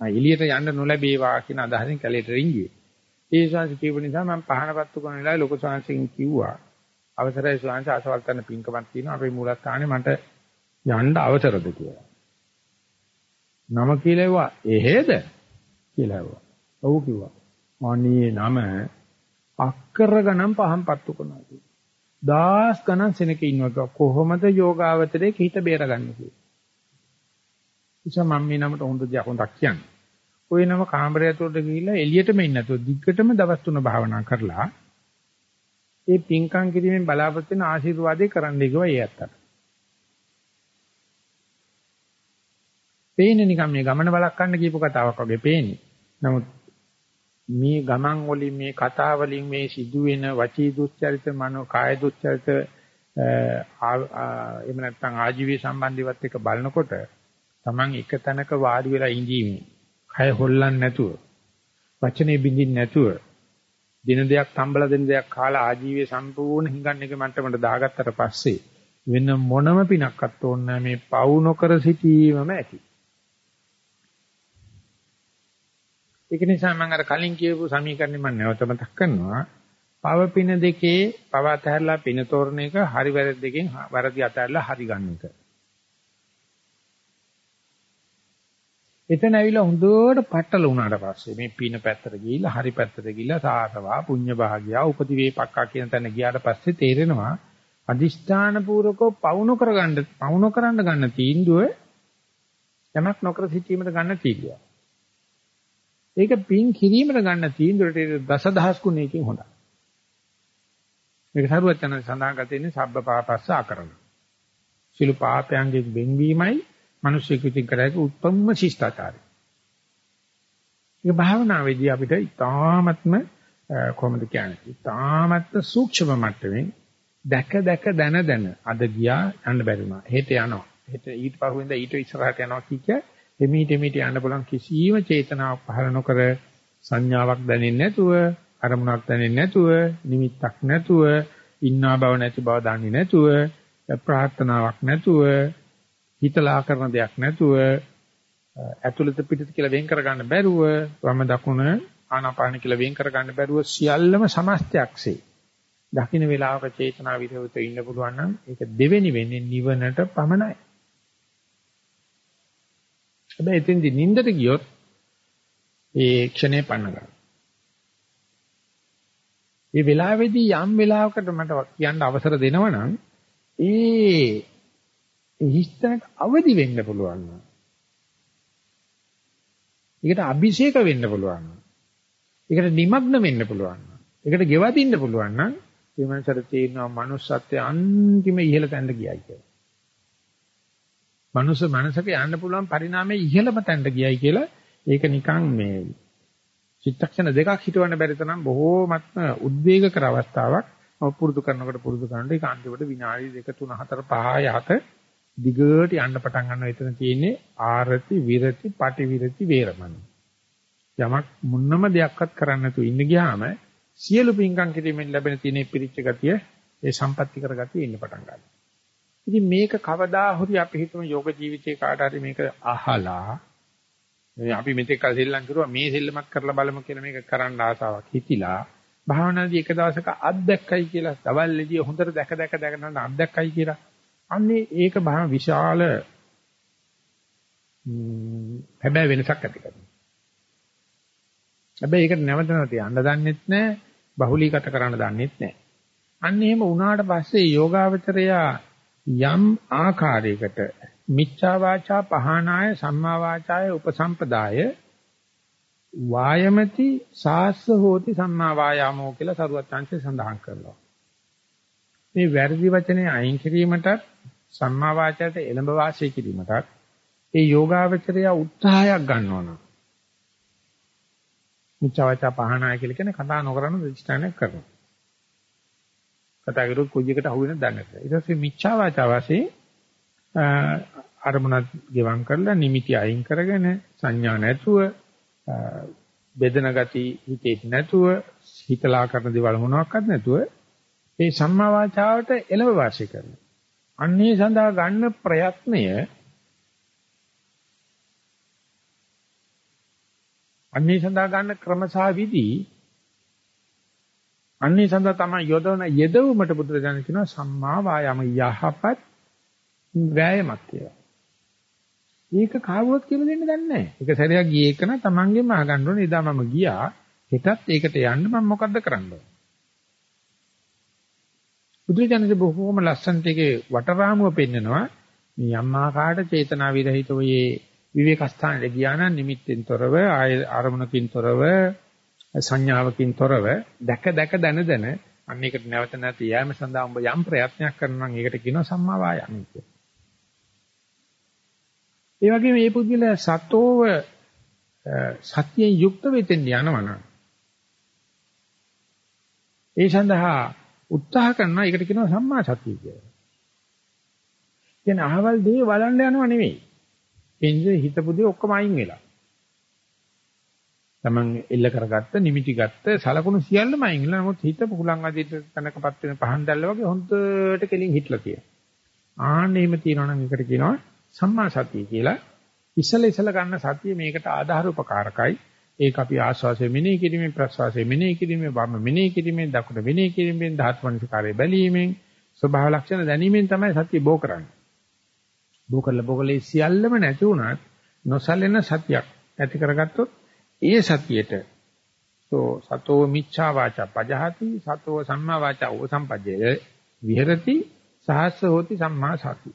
එළියට යන්න නොලැබේවා කියන අදහසින් කැලේට රිංගියේ. ඒ ශාන්ති කියපු නිසා මම පහනපත්තු කරන වෙලාවේ ලොකු ශාන්සින් කිව්වා අවසරයි ශාන්ති අසවල් කරන පින්කමක් තියෙනවා අපේ මූලස්ථානේ මට යන්න අවසරද කියලා. නම කියලා ඇහුවා එහෙද කියලා ඇහුවා. ඔව් කිව්වා. අනේ නම අක්කර ගණන් පහන් පත්තු කරනවා කිව්වා. දාස් ගණන් සෙනක ඉන්නවා කොහොමද යෝගාවචරයේ හිත බේරගන්නේ කියලා. නිසා මම මේ නමට හොඳ දෙයක් හොඳක් කියන්නේ. ওই නම කාමරය ඇතුළට ගිහිල්ලා එළියටම ඉන්නේ නැතුව දිග්ගටම දවස් තුන භාවනා කරලා ඒ පින්කම් කිරීමෙන් බලාපොරොත්තු වෙන ආශිර්වාදේ කරන්න කිව්වා ඒ අත්තට. පේන්නේ නිකන් මේ ගමන බලක්වන්න කියපු කතාවක් වගේ පේන්නේ. නමුත් මේ ගමන් වලින් මේ කතා වලින් මේ සිදුවෙන වචී දුස්චරිත මනෝ කාය දුස්චරිත එහෙම නැත්නම් ආජීවී සම්බන්ධයවත් එක්ක බලනකොට Taman එක තැනක වාඩි වෙලා ඉඳීමේ කය හොල්ලන්නේ නැතුව වචනේ බින්දින්නේ නැතුව දින දෙයක් තම්බලා දෙන දෙයක් කාලා ආජීවයේ සම්පූර්ණ හිඟන්න එක මට්ටමට දාගත්තට පස්සේ වෙන මොනම පිනක්වත් ඕනේ මේ පවු නොකර සිටීමම ඇති. ඒක නිසා මම අර කලින් කියපු සමීකරණය මම නැවත මතක් කරනවා. පව පින දෙකේ පව අතහැරලා පින තෝරන එක හරි වැරදි දෙකෙන් වැරදි අතහැරලා හරි ගන්න එක. එතන ඇවිල්ලා හොඳට පట్టල වුණාට පස්සේ මේ පින පැත්තට ගිහිල්ලා හරි පැත්තට ගිහිල්ලා සාසවා පුඤ්ඤ භාගියා උපති වේපක්කා කියන තැන ගියාට පස්සේ තේරෙනවා අදිෂ්ඨාන පූර්වකව පවුන කරගන්න පවුන කරන්න ගන්න තීන්දුව යමක් නොකර සිටීමට ගන්න තීන්දුව. ඒක පින් කිරීමට ගන්න තීන්දුවට දසදහස් ගුණයකින් හොඳයි. මේක සරුවත් යන සඳහන් කරන්නේ සබ්බ පාපස්ස ආකරණ. සිළු පාපයන්ගෙන් වෙන්වීමයි මිනිස්සු කිතින් කරාක උත්පම්ම ශිෂ්ටාචාරය. ඒක භාවනාවේදී අපිට ඉතාමත්ම කොහොමද කියන්නේ? ඉතාමත්ම සූක්ෂම මට්ටමින් දැක දැක දන දන අද ගියා යන්න බැරි වුණා. හෙට යනවා. හෙට ඊට පහුවෙන්ද ඊට ඉස්සරහට යනවා කිච්ච එමීට එමීට යන්න පුළුවන් කිසියම් චේතනාවක් පහළ නොකර සංඥාවක් දැනෙන්නේ නැතුව අරමුණක් දැනෙන්නේ නැතුව නිමිත්තක් නැතුව ඉන්නා බව නැති බව දන්නේ නැතුව ප්‍රාර්ථනාවක් නැතුව හිතලා කරන දෙයක් නැතුව ඇතුළත පිටත කියලා වෙන් කරගන්න බැරුව වම දකුණ ආනාපාන කියලා වෙන් කරගන්න බැරුව සියල්ලම සමස්තයක්සේ දකින්න වේලාවක චේතනා විරෝධත ඉන්න පුළුවන් නම් ඒක දෙවෙනි වෙන්නේ නිවනට පමණයි. හැබැයි එතෙන්දි නින්දට ගියොත් ඒ ක්ෂණේ පන්න ගන්න. මේ වෙලාවේදී යම් වෙලාවකට මට කියන්න අවසර දෙනවනම් ඒ හිස්තැනට අවදි වෙන්න පුළුවන් නම් ඒකට අභිෂේක වෙන්න පුළුවන් නම් ඒකට নিমগ্ন වෙන්න පුළුවන් නම් ඒකට ගෙවදින්න පුළුවන් නම් මේ මනසට තේරෙනවා manussත්වයේ අන්තිම ඉහළ තැනට ගියයි කියලා. මනුස්ස මනසක යන්න පුළුවන් පරිණාමයේ ඉහළම තැනට ගියයි කියලා ඒක නිකන් මේ චිත්තක්ෂණ දෙකක් හිටවන්න බැරි තරම් බොහෝමත්ම උද්වේගකර අවස්ථාවක් පුරුදු කරනකොට පුරුදු කරනකොට ඒක අන්තිමට විනාඩි 2 3 4 5 6 දිගට යන්න පටන් ගන්නවා එතන තියෙන්නේ ආරති විරති පටි විරති වේරමණී යමක් මුන්නම දෙයක්වත් කරන්න නැතුව ඉන්න ගියාම සියලු පින්කම් කිරීමෙන් ලැබෙන තියෙන පිරිච්ච ගතිය ඒ සම්පත්‍ති කර ගතිය ඉන්න පටන් ගන්නවා ඉතින් මේක කවදා හරි අපි හිතමු යෝග ජීවිතේ කාට හරි මේක අහලා අපි මෙතෙක් කල් සෙල්ලම් කරුවා මේ සෙල්ලමක් කරලා බලමු කියලා මේක කරන්න ආසාවක් හිතිලා භාවනාදී එක දවසක අත්දැක්කයි කියලා දවල්ෙදී හොඳට දැක දැක දැක නන අත්දැක්කයි කියලා අන්නේ ඒක බහ විශාල හැබැයි වෙනසක් ඇති කරනවා. හැබැයි ඒකට නැවත නැවත යන්න දන්නෙත් නැහැ, බහුලීගත කරන්න දන්නෙත් නැහැ. අන්න එහෙම වුණාට පස්සේ යෝගාවචරයා යම් ආකාරයකට මිච්ඡා වාචා පහනාය සම්මා වාචාය උපසම්පදාය වායමති සාස්ස හෝති සම්මා වායාමෝ කියලා සරුවත් අංශය සඳහන් කරනවා. මේ වැරදි වචනේ අයින් කිරීමටත් සම්මා වාචයට එළඹ වාසය කිරීමටත් ඒ යෝගාවචරය උත්සාහයක් ගන්නවා නම් මිච්ඡාවචා පහනාය කියලා කියන්නේ කතා නොකරන දිෂ්ඨානයක් කරනවා. කතා කරුවොත් කොයි එකට අහු වෙනවද දන්නේ නැහැ. ඊට පස්සේ මිච්ඡාවාචා වාසේ අරමුණක් ගෙවම් කරලා නිමිති අයින් කරගෙන සංඥා නැතුව බෙදෙන ගති හිතේ නැතුව හිතලා කරන දේවල් මොනවාක්වත් නැතුව ඒ සම්මා වාචාවට එළව වාසය කරනවා. අන්නේ සඳහා ගන්න ප්‍රයත්නය අන්නේ සඳහා ගන්න ක්‍රම සහ විදි අන්නේ සඳහා තමයි යොදවන යෙදවුමට බුදුරජාණන් කියනවා සම්මා වායාම යහපත් වෑයමක් කියලා. ඒක කාවුවත් කියලා දෙන්න දන්නේ නැහැ. එක සැරයක් ගියේ එක නම් තමන්ගෙම අහගන්න ඕනේ. එදා මම ගියා. හෙටත් ඒකට යන්න මම මොකද්ද කරන්න ඕනේ? බුදුරජාණන් බොහෝම ලස්සනට ඒකේ වටරාමුව පෙන්නනවා. මේ අම්මාකාට චේතනා විරහිත ඔයේ විවේක ස්ථානට ගියා නම් නිමිත්තෙන් තොරව ආය ආරමුණකින් තොරව සංඥාවකින් තොරව දැක දැක දන දන අන්න ඒකට නැවත නැති යෑම සඳහා ඔබ යම් ප්‍රයත්නයක් කරනවා නම් ඒකට කියනවා සම්මා වායාමය කියලා. ඒ වගේම මේ පුද්ගලයා සතෝව සත්‍යයෙන් යුක්ත වෙතෙන් යනවනම් ඒ සඳහා උත්සාහ කරනවා ඒකට කියනවා සම්මා සතිය කියලා. කියන්නේ අහවල් දේ බලන්න යනව නෙවෙයි. එන්නේ හිතපු දේ ඔක්කොම අයින් වෙලා. Taman එල්ල කරගත්ත නිමිටි ගත්ත සලකුණු සියල්ලම අයින් වෙලා නමුත් හිත පුලං අදිට තනකපත් වෙන පහන් දැල්ල වගේ හොන්දට කෙලින් හිටලා තියෙනවා. ආන්න එහෙම තියෙනවා නම් ඒකට කියනවා සම්මා සතිය කියලා. ඉසල ඉසල ගන්න සතිය මේකට ආධාර උපකාරකයි. ඒක අපි ආස්වාසය මෙනෙහි කිරීමෙන් ප්‍රස්වාසය මෙනෙහි කිරීමෙන් වම මෙනෙහි කිරීමෙන් දකුණ මෙනෙහි කිරීමෙන් ධාතු මනසිකාරය බැලීමෙන් ස්වභාව ලක්ෂණ දැනීමෙන් තමයි සතිය බෝ කරන්නේ. බෝ කරලා බෝ කලේ සියල්ලම නැති වුණත් නොසලෙන සතියක් ඇති කරගත්තොත් ඒ සතියට සෝ සතෝ මිච්ඡා වාචා පජහති සතෝ සම්මා වාචා උපසම්පජ්ජේ විහෙරති සහස්ස හෝති සම්මා සති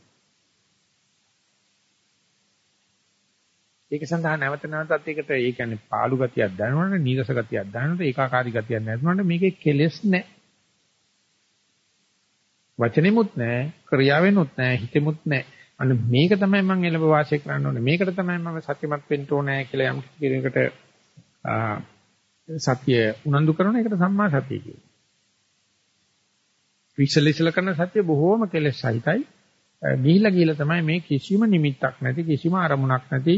ඒක සඳහා නැවත නැවතත් ඒකට ඒ කියන්නේ පාළු ගතියක් දැනනවනේ නීරස ගතියක් දැනනවනේ ඒකාකාරී ගතියක් නැත්නම් මේකේ කෙලෙස් නැහැ වචනෙමුත් නැහැ ක්‍රියාවෙනුත් නැහැ හිතෙමුත් නැහැ අන්න මේක තමයි මම එළඹ වාසය කරන්න ඕනේ. මේකට තමයි මම සත්‍යමත් වෙන්න ඕනේ කියලා යම් කෙනෙකුට සත්‍ය උනන්දු කරන එකට සම්මා සතිය කියනවා. විශ්ලේෂණ කරන සත්‍ය බොහෝම කෙලෙස් සහිතයි. ගිහිලා ගිහිලා තමයි මේ කිසිම නිමිත්තක් නැති කිසිම අරමුණක් නැති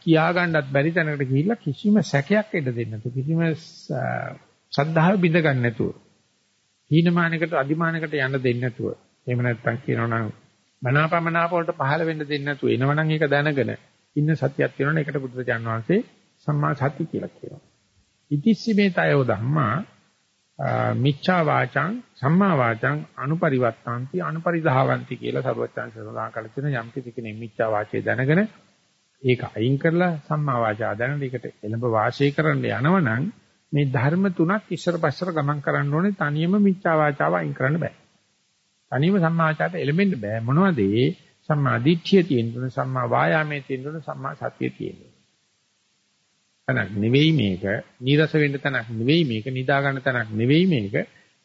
කියා ගන්නත් බැරි තැනකට ගිහිල්ලා කිසිම සැකයක් එන්න දෙන්නේ නැතු කිසිම ශ්‍රද්ධාව බිඳ ගන්න නැතුව හීනමානකට අදිමානකට යන්න දෙන්නේ නැතුව එහෙම නැත්නම් කියනවා නම් මනාපමනාප වලට පහළ වෙන්න දෙන්නේ නැතුව එනවනම් ඒක දැනගෙන ඉන්න සතියක් තියෙනවනේ ඒකට බුදුරජාන් වහන්සේ සම්මා සති කියලා කියනවා. ඉතිස්සි මේ තයෝ ධම්මා මිච්ඡා වාචං සම්මා වාචං අනුපරිවත්තාන්ති අනුපරිධාවಂತಿ කියලා සරුවචාන් සඳහන් කළ තියෙන යම් කිසි කෙනෙක් මිච්ඡා වාචය දැනගෙන ඒක අයින් කරලා සම්මා වාචා දැනන එකට එළඹ වාසය කරන්න යනවනම් මේ ධර්ම තුනක් ඉස්සර පස්සර ගමන් කරන්න ඕනේ. තනියම මිච්ඡා වාචාව අයින් කරන්න බෑ. තනියම සම්මාචාරයට එළඹෙන්න බෑ. මොනවද ඒ? සම්මා දිට්ඨිය තියෙන්න සම්මා වායාමයේ තියෙන්න සම්මා සතිය තියෙන්න තනක් නෙවෙයි මේක. නීරස වෙන්න තනක් නෙවෙයි මේක. නිදා ගන්න තනක් නෙවෙයි මේක.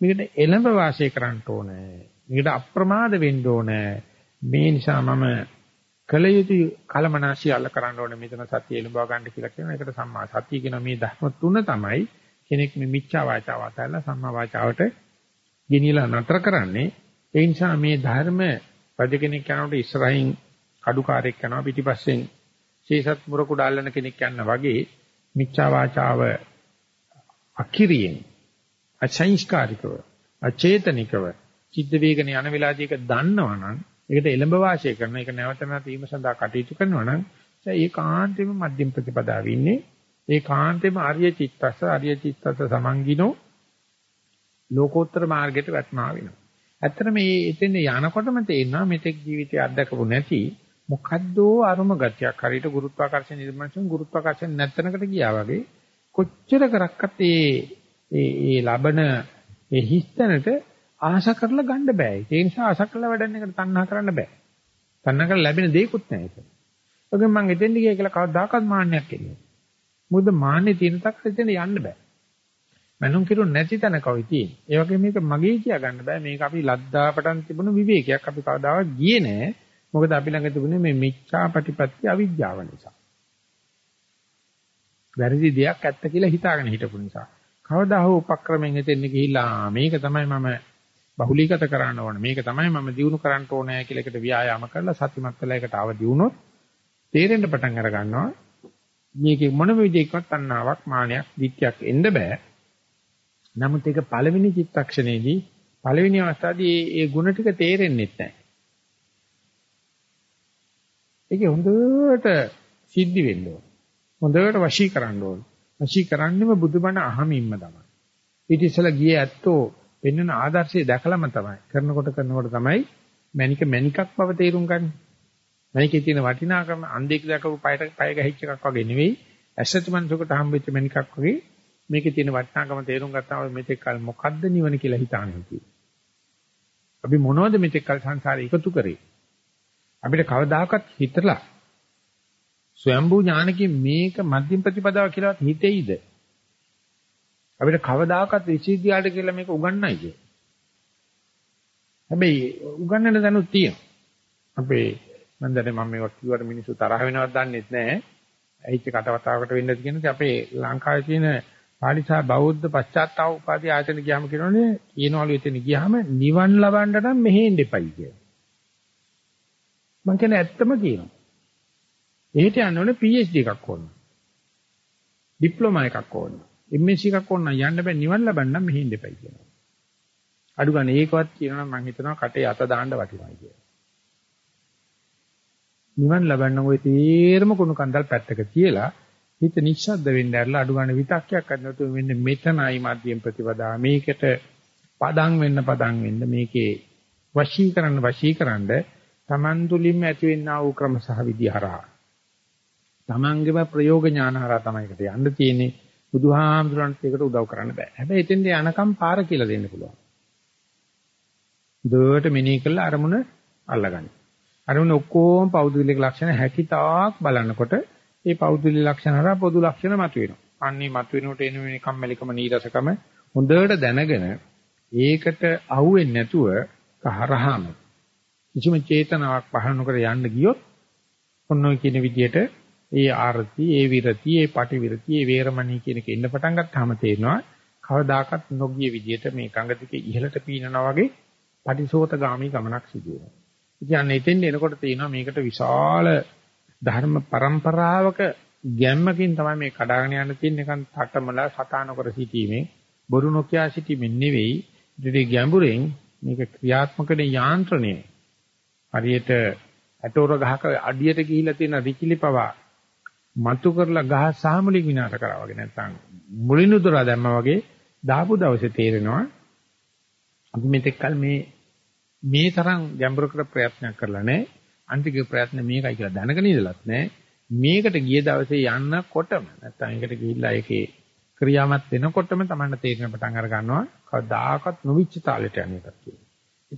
මේකට එළඹ වාසය කරන්න ඕනේ. මේකට අප්‍රමාද වෙන්න ඕනේ. මේ නිසා මම කල යුතු කලමනාශී අල්ල කරන්න ඕනේ මෙතන සතිය එළඹව ගන්න කියලා කියන එකට සම්මා සතිය කියන මේ ධර්ම තුන තමයි කෙනෙක් මේ මිච්ඡා වාචාව අතහැරලා සම්මා වාචාවට ගෙනියලා නතර කරන්නේ. ඒ නිසා මේ ධර්ම රජ කෙනෙක් යනකොට ඉස්සරහින් කඩුකාරයෙක් යනවා පිටිපස්සෙන් ශේසත් මුර කුඩ අල්ලන කෙනෙක් යනවා වගේ මිච්ඡා වාචාව අකිරියෙන් අචෛස්කාරිකව අචේතනිකව චිත්ත වේගන යන වෙලාවදී ඒක දන්නවනම් ඒකට එළඹ වාසය කරන එක නැවත නැවත වීම සඳහා කටයුතු කරනවා නම් ඒ කාන්තේම මධ්‍යම ප්‍රතිපදාවේ ඉන්නේ. ඒ කාන්තේම ආර්ය චිත්තස්ස ආර්ය චිත්තස්ස සමංගිනෝ ලෝකෝත්තර මාර්ගයට වැටෙනවා වෙනවා. ඇත්තට මේ එතෙන් යනකොටම තේරෙනවා මෙතෙක් ජීවිතය අත්දකපු නැති මොකද්දෝ අරුම ගතියක් හරියට ගුරුත්වාකර්ෂණ නිර්මාණයෙන් ගුරුත්වාකර්ෂණ නැත්තනකට ගියා වගේ කොච්චර කරක්කත් ඒ ඒ ඒ ලබන ඒ හිස්තැනට ආශ කරලා ගන්න බෑ. ඒ නිසා ආශ කරලා වැඩන එකට තණ්හා කරන්න බෑ. තණ්හා කරලා ලැබෙන දේකුත් නැහැ ඒක. ඔගෙන් මං එතෙන්ද ගියා කියලා කවදාකවත් මාන්නයක් එන්නේ. මොකද මාන්නේ තියෙන තක් එතෙන් යන්න බෑ. මනුන් කිරු නැති තැන කවයි තියෙන්නේ. ඒ වගේ මේක මගේ කියා ගන්න බෑ. මේක අපි ලද්දාපටන් තිබුණු විවේකයක්. අපි කවදාවත් ගියේ නෑ. මොකද අපි ළඟ තිබුණේ මේ මිච්ඡා ප්‍රතිපත්ති අවිද්‍යාව නිසා. වැරදි දෙයක් ඇත්ත කියලා හිතාගෙන හිටපු නිසා. කවදා හෝ උපක්‍රමයෙන් එතෙන් ගිහිල්ලා මේක තමයි මම බහුලීගත කරන්න ඕන. මේක තමයි මම දිනු කරන්න ඕනේ කියලා එකට ව්‍යායාම කරලා සතිමත් වෙලා එකට ආව දිනුනොත් තේරෙන්න පටන් අර ගන්නවා. මේකේ මොන විදිහකවත් අන්නාවක් මානයක් දිත්‍යක් එන්න බෑ. නමුත් ඒක පළවෙනි චිත්තක්ෂණයේදී පළවෙනි අවස්ථාවේදී ඒ ಗುಣ ටික තේරෙන්නේ නැහැ. ඒක හොඳට සිද්ධි වෙන්න ඕන. හොඳට වශී කරන්න ඕන. වශී කරන්නෙම බුදුබණ අහමින්ම තමයි. ඊට ඉස්සලා ගියේ ඇත්තෝ පෙන්වන ආදර්ශය දැකලම තමයි. කරනකොට කරනකොට තමයි මණික මණිකක් බව තේරුම් ගන්න. මණිකේ තියෙන වටිනාකම අන්දේක දැකපු පයට පය ගහිච්ච එකක් වගේ නෙවෙයි. ඇසත් මනසකට හම්බෙච්ච මණිකක් වගේ මේකේ තියෙන වටිනාකම තේරුම් ගත්තාම මෙතෙක් කල මොකද්ද නිවන කියලා හිතාන්නේ කියලා. අපි මොනවද මෙතෙක් කල සංසාරේ එකතු කරේ? අපිට කවදාකවත් හිතලා ස්වයම්බු ඥානකින් මේක මධ්‍යම ප්‍රතිපදාව කියලාත් හිතෙයිද? අපිට කවදාකවත් විශ්වවිද්‍යාලයට කියලා මේක උගන්වන්නයි කිය. හැබැයි උගන්වන්න දැනුත් තියෙනවා. අපේ මම දැන් මම මේක කිව්වට මිනිස්සු තරහ වෙනවද දන්නේ නැහැ. ඇහිච්ච කටවතාවකට වෙන්නද කියන්නේ අපේ ලංකාවේ තියෙන පාලිසා බෞද්ධ පශ්චාත්තාව උපාධි ආයතන ගියාම කියනෝනේ කියනවලු එතන ගියාම නිවන් ලබන්න නම් මෙහෙන් දෙපයි කියලා. මං කියන්නේ ඇත්තම කියනවා. එහෙට යන්න ඕනේ PhD එකක් ඕන. ඩිප්ලෝමා එකක් ඕන. MSc එකක් ඕන යන්න බෑ නිවන් ලබන්න නම් මෙහෙන් දෙපයි කියනවා. අඩු ගන්න ඒකවත් කියනවා මං හිතනවා කටේ අත දාන්න වටිනවා කියලා. නිවන් ලබන්න ওই තීරම කුණු කන්දල් පැත්තක තියලා හිත නිශ්ශබ්ද වෙන්න ඇරලා අඩු ගන්න විතක්යක් අන්නතු මෙන්න මෙතනයි මධ්‍යම ප්‍රතිපදා මේකට පදම් වෙන්න පදම් වෙන්න මේකේ වශී කරන්න වශී කරන්න Taman තුලින්ම ඇති වෙන්නා වූ ක්‍රම සහ විදිහරහා Tamanගේම ප්‍රයෝග ඥානහරහා තමයි ඒකට යන්න තියෙන්නේ බුදුහාමුදුරන්ට ඒකට උදව් කරන්න බෑ. හැබැයි එතෙන්ද යනකම් පාර කියලා දෙන්න පුළුවන්. දුවට මෙනෙහි කළා අරමුණ අල්ලගන්න. අරමුණ ඔක්කොම පෞද්ගලික ලක්ෂණ හැකිතාක් බලනකොට ඒ පෞද්ගලික ලක්ෂණ හරහා පොදු ලක්ෂණ මතුවෙනවා. අන්නේ මතුවෙනකොට එන මේ කම්මැලිකම නීරසකම හොඳට දැනගෙන ඒකට අහුවෙන්නේ නැතුව කහරහම. කිසිම චේතනාවක් පහළ නොකර යන්න ගියොත් ඔන්න ඔය කියන විදිහට ඒ ආරති, ඒ විරති, ඒ පටිවිරති, ඒ වේරමණී කියන එක එන්න පටන් ගත්තාම තේරෙනවා කවදාකවත් නොගිය විදිහට මේ කඟ දිගේ ඉහළට පීනනා වගේ පටිසෝතගාමී ගමනක් සිදු වෙනවා. ඉතින් අන්න එතෙන් එනකොට තේනවා මේකට විශාල ධර්ම પરම්පරාවක ගැම්මකින් තමයි මේ කඩාගෙන යන්න තියෙන එකන් තටමලා සතාන කර සිටීමේ බොරු නොකිය සිටීමෙන් නෙවෙයි. ඉතින් ගැඹුරෙන් මේක ක්‍රියාත්මකනේ යාන්ත්‍රණය. හරියට ඇටෝර ගහක අඩියට ගිහිලා තියෙන රිකිලි පවා මතු කරලා ගහ සාමුලික විනාශ කරා වගේ නැත්නම් මුලින් උදලා දැම්මා වගේ දාපු දවසේ තේරෙනවා අපි මෙතෙක් කල මේ මේ තරම් ගැඹුරකට ප්‍රයත්නයක් කරලා නැහැ අන්තික ප්‍රයත්න මේකයි කියලා දැනගෙන ඉඳලත් නැහැ. මේකට ගිය දවසේ යන්නකොටම නැත්තම් ඒකට ගිහිල්ලා ඒකේ ක්‍රියාමත් වෙනකොටම Tamanne තේරෙන පටන් අර ගන්නවා කවදාකවත් නොවිච්ච තාලෙට යන එකක් කියලා.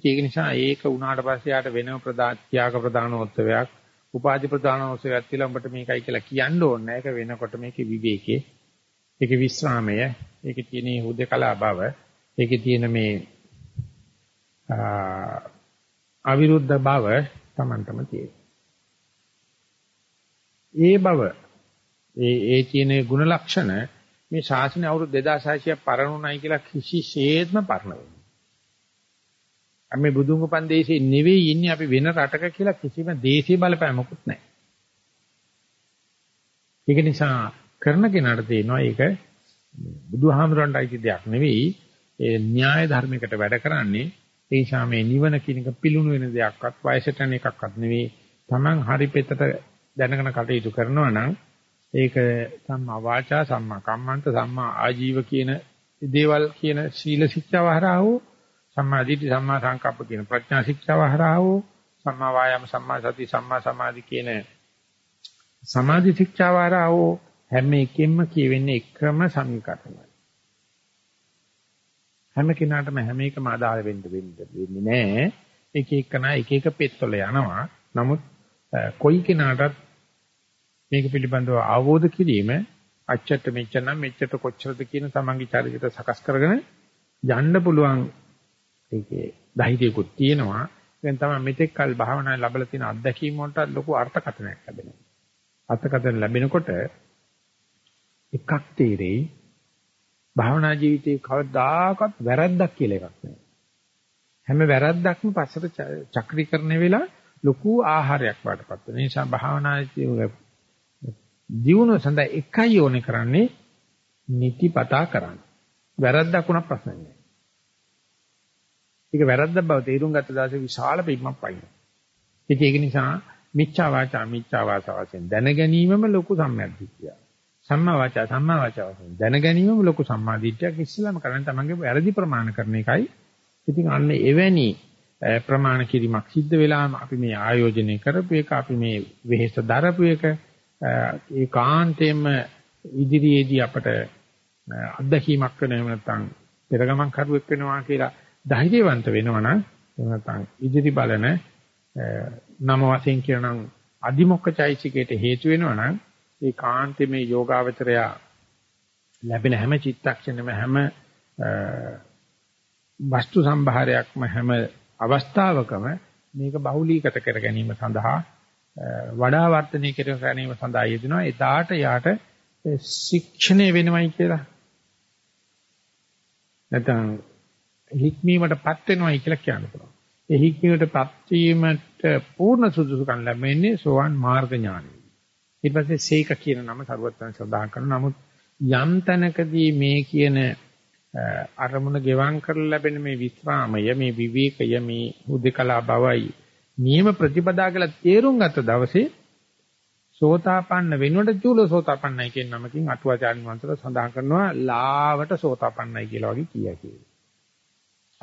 ඒක නිසා ඒක උනාට පස්සේ යාට වෙනම ප්‍රදා ත්‍යාග ප්‍රදානෝත්සවයක් උපාධි ප්‍රදානෝත්සවයක් කියලා උඹට මේකයි කියලා කියන්න ඕනේ නැහැ. ඒක වෙනකොට මේකේ විවේකේ ඒකේ විස්රාමය ඒකේ තියෙන හුදකලා බව ඒකේ තියෙන මේ අවිරුද්ධ බව Tamanටම තියෙනවා. ඒ බව ඒ ඒ කියන ගුණ ලක්ෂණ මේ ශාසනය අවුරුදු 2600ක් පරණුණයි කියලා කිසිසේත්ම පරණ වෙන්නේ. අපි බුදුන් වපන් දේශේ නෙවෙයි ඉන්නේ අපි වෙන රටක කියලා කිසිම දේශීය බලපෑමකුත් නැහැ. ඒක නිසා කරන කෙනාට තේනවා ඒක බුදුහාමුදුරන්ට අයිති දෙයක් නෙවෙයි ඒ න්‍යාය ධර්මයකට වැඩ කරන්නේ ඒ නිසා මේ නිවන කියන එක පිලුණු වෙන දෙයක්වත් වයසට යන එකක්වත් නෙවෙයි. Taman හරි පෙතට දැනගෙන කටයුතු කරනවා නම් ඒක සම්මා වාචා සම්මා කම්මන්ත සම්මා ආජීව කියන දේවල් කියන සීල ශික්ෂාව හරහා හෝ සම්මා දිට්ඨි සම්මා සංකප්ප කියන ප්‍රඥා ශික්ෂාව හරහා හෝ සම්මා වායාම සම්මා සති සම්මා සමාධි කියන සමාධි ශික්ෂාව හරහා හෝ හැම එකෙම කියවෙන්නේ එකම සමීකරණයි. හැම කෙනාටම හැම එකම අදාළ වෙන්න වෙන්නේ නැහැ. එක එකනා එක එක පෙත්වල යනවා. නමුත් කොයි කෙනාටත් මේක පිළිබඳව අවබෝධ කිරීම අච්චට මෙච්චර නම් මෙච්චර කොච්චරද කියන තමන්ගේ චරිතය සකස් කරගෙන යන්න පුළුවන් ඒකේ ධෛර්යයකුත් තියෙනවා. දැන් තමයි මෙතෙක් කල් භාවනාවේ ලැබලා තියෙන අත්දැකීම් වලට ලොකු අර්ථකථනයක් ලැබෙනවා. අර්ථකථන ලැබෙනකොට එකක් තීරෙයි භාවනා ජීවිතේ කවදාකවත් වැරද්දක් කියලා එකක් නැහැ. හැම වැරද්දක්ම පස්සට චක්‍රීකරණය වෙලා ලොකු ආහාරයක් වඩපත් වෙන නිසා භාවනා ජීවන සඳහා එකයි ඕනේ කරන්නේ නිතිපතා කරන්න. වැරද්දක් වුණා ප්‍රශ්නයක් නැහැ. ඒක වැරද්දක් බව තේරුම් ගත්ත දවසේ විශාල පිම්මක් පයින්. ඒක නිසා මිච්ඡා වාචා මිච්ඡා වාචා වශයෙන් දැන ගැනීමම ලොකු සම්මැද්දිතියක්. සම්මා වාචා සම්මා වාචා වශයෙන් දැන ගැනීමම ලොකු සම්මාදිට්ඨියක් ඉස්සෙල්ලාම කරන්නේ තමන්ගේ වැරදි ප්‍රමාණ කරන එකයි. ඉතින් අන්න එවැනි ප්‍රමාණ කිරීමක් සිද්ධ වෙලාම අපි මේ ආයෝජනය කරපු එක අපි මේ වෙහෙස දරපු එක ඒකාන්තයෙන්ම ඉදිරියේදී අපට අත්දැකීමක් වෙන එහෙම නැත්නම් පෙරගමන් කරුවෙක් වෙනවා කියලා ධෛර්යවන්ත වෙනවා නම් එහෙම නැත්නම් ඉදිරි බලන නම වශයෙන් කියනනම් අදිමොක්කචෛසිකයට හේතු වෙනවා නම් ඒ කාන්තේ මේ යෝගාවචරය ලැබෙන හැම චිත්තක්ෂණෙම හැම වස්තු සම්භාරයක්ම හැම අවස්ථාවකම මේක බහුලීගත කර ගැනීම සඳහා වඩා වර්ධනය කර ගැනීම සඳහා යෙදෙනවා. එදාට යාට ශික්ෂණය වෙනවයි කියලා. නැත්නම් හික්මීමටපත් වෙනවයි කියලා කියන්න පුළුවන්. ඒ හික්මීමටපත් වීමට පූර්ණ සුදුසුකම් ලැබෙන්නේ සෝවන් මාර්ග ඥානයි. ඊට පස්සේ සීක කියන නම සරුවත්යන් සඳහන් කරනවා. නමුත් යම් තැනකදී මේ කියන අරමුණ ගෙවම් කරලා ලැබෙන මේ විස්රාමය මේ විවේකය මේ උද්දකලා බවයි නියම ප්‍රතිපදා කියලා තේරුම් ගත්ත දවසේ සෝතාපන්න වෙනුවට චූල සෝතාපන්නයි කියන නමකින් අටුවාචාර්ය වංශර සඳහන් කරනවා ලාවට සෝතාපන්නයි කියලා වගේ කියා කියලා.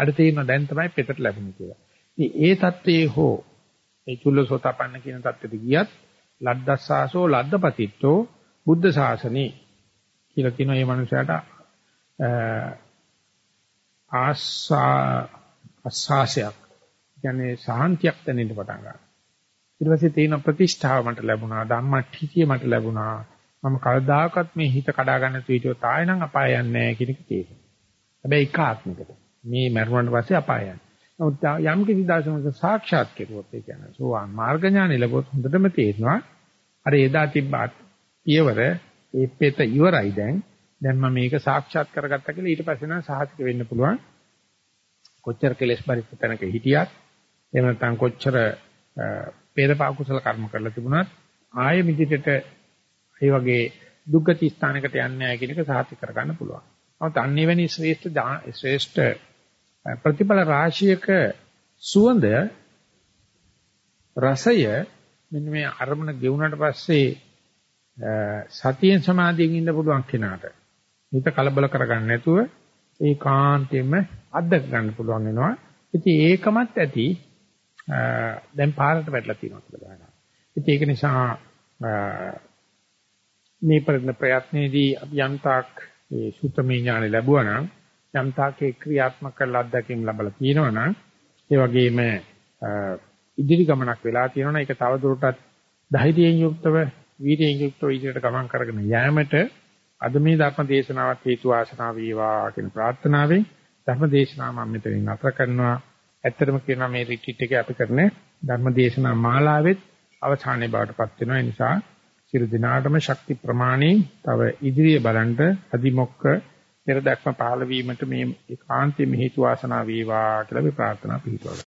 අර තේරෙනවා දැන් තමයි පෙතට ලැබුණේ කියලා. ඉතින් ඒ தත්ත්වයේ හෝ ඒ චූල සෝතාපන්න කියන தත්ත්වෙට ගියත් ලද්දස්සාසෝ ලද්දපතිත්තෝ බුද්ධ ශාසනේ කියලා කියන මේ මනුස්සයාට ආස්සා අස්සාසයක් කියන්නේ සාහන්තියක් දැනෙන්න පටන් ගන්නවා. ඊට පස්සේ තේන ප්‍රතිෂ්ඨාව මට ලැබුණා ධම්මට්ඨිය මට ලැබුණා මම කවදාකවත් මේ හිත කඩා ගන්න තුීටෝ තාය නම් අපාය යන්නේ නැහැ කියන එක තේරෙනවා. හැබැයි එක ආත්මිකට මේ මරුණාට පස්සේ අපාය යන්නේ. නමුත් යම් කිසි දර්ශනක සාක්ෂාත් කෙරුවොත් ඒ කියන්නේ සෝවාන් මාර්ග ඥානෙ ලැබුවොත් හොඳටම තේරෙනවා. අර එදා තිබ්බත් පියවර ඒ පෙත ඉවරයි දැන්. දැන් මම මේක සාක්ෂාත් කරගත්තා කියලා ඊට පස්සේ නම් සාහිතික වෙන්න පුළුවන්. කොච්චර කෙලස් පරිත්‍ත තැනක හිටියත් එහෙම නැත්නම් කොච්චර පෙරපා කුසල කර්ම කරලා තිබුණත් ආයෙ මිදිතට ඒ වගේ දුක්ගති ස්ථානයකට යන්නේ නැහැ කියන එක සාහිතික කරගන්න පුළුවන්. නමුත් අන්නේ වැනි ශ්‍රේෂ්ඨ ශ්‍රේෂ්ඨ ප්‍රතිඵල රාශියක සුවඳ රසය මෙන්න මේ අරමුණ ගෙවුනට පස්සේ සතියෙන් සමාධියෙන් ඉන්න පුළුවන් කෙනාට හිත කලබල කරගන්න නැතුව ඒකාන්තයෙන්ම අත්දක ගන්න පුළුවන් වෙනවා. ඉතින් ඒකමත් ඇති දැන් පාරට වැටලා තියෙනවා කියලා ගන්නවා. ඉතින් ඒක නිසා මේ ප්‍රයත්නයේදී අපි යම්තාක් ඒ සුත්තමේ ඥාන ලැබුවා නම් යම්තාකේ ක්‍රියාත්මක කරලා අත්දැකීම් ලැබලා තියෙනවා නම් ඒ වගේම ඉදිරි ගමනක් වෙලා තියෙනවා නම් ඒක තවදුරටත් ධෛර්යයෙන් යුක්තව වීර්යයෙන් යුක්තව ඉදිරියට ගමන් කරගෙන යෑමට අද මේ ධර්ම දේශනාවත් හේතු ආශනා වේවා කියන ප්‍රාර්ථනාවෙන් ධර්ම දේශනාව මම මෙතනින් අතර කරනවා. ඇත්තටම කියනවා මේ රිට්‍රීට් එකේ අපි කරන ධර්ම දේශනා මාලාවෙත් අවසානයේ බවටපත් වෙනවා. ඒ නිසා සියලු දිනාටම ශක්ති ප්‍රමාණේ තව ඉදිරිය බලන්න අදිමොක්ක පෙර දැක්ම පහළ වීමට මේ ඒකාන්තයේ හේතු වාසනා වේවා කියලා අපි ප්‍රාර්ථනා පිළිතුරු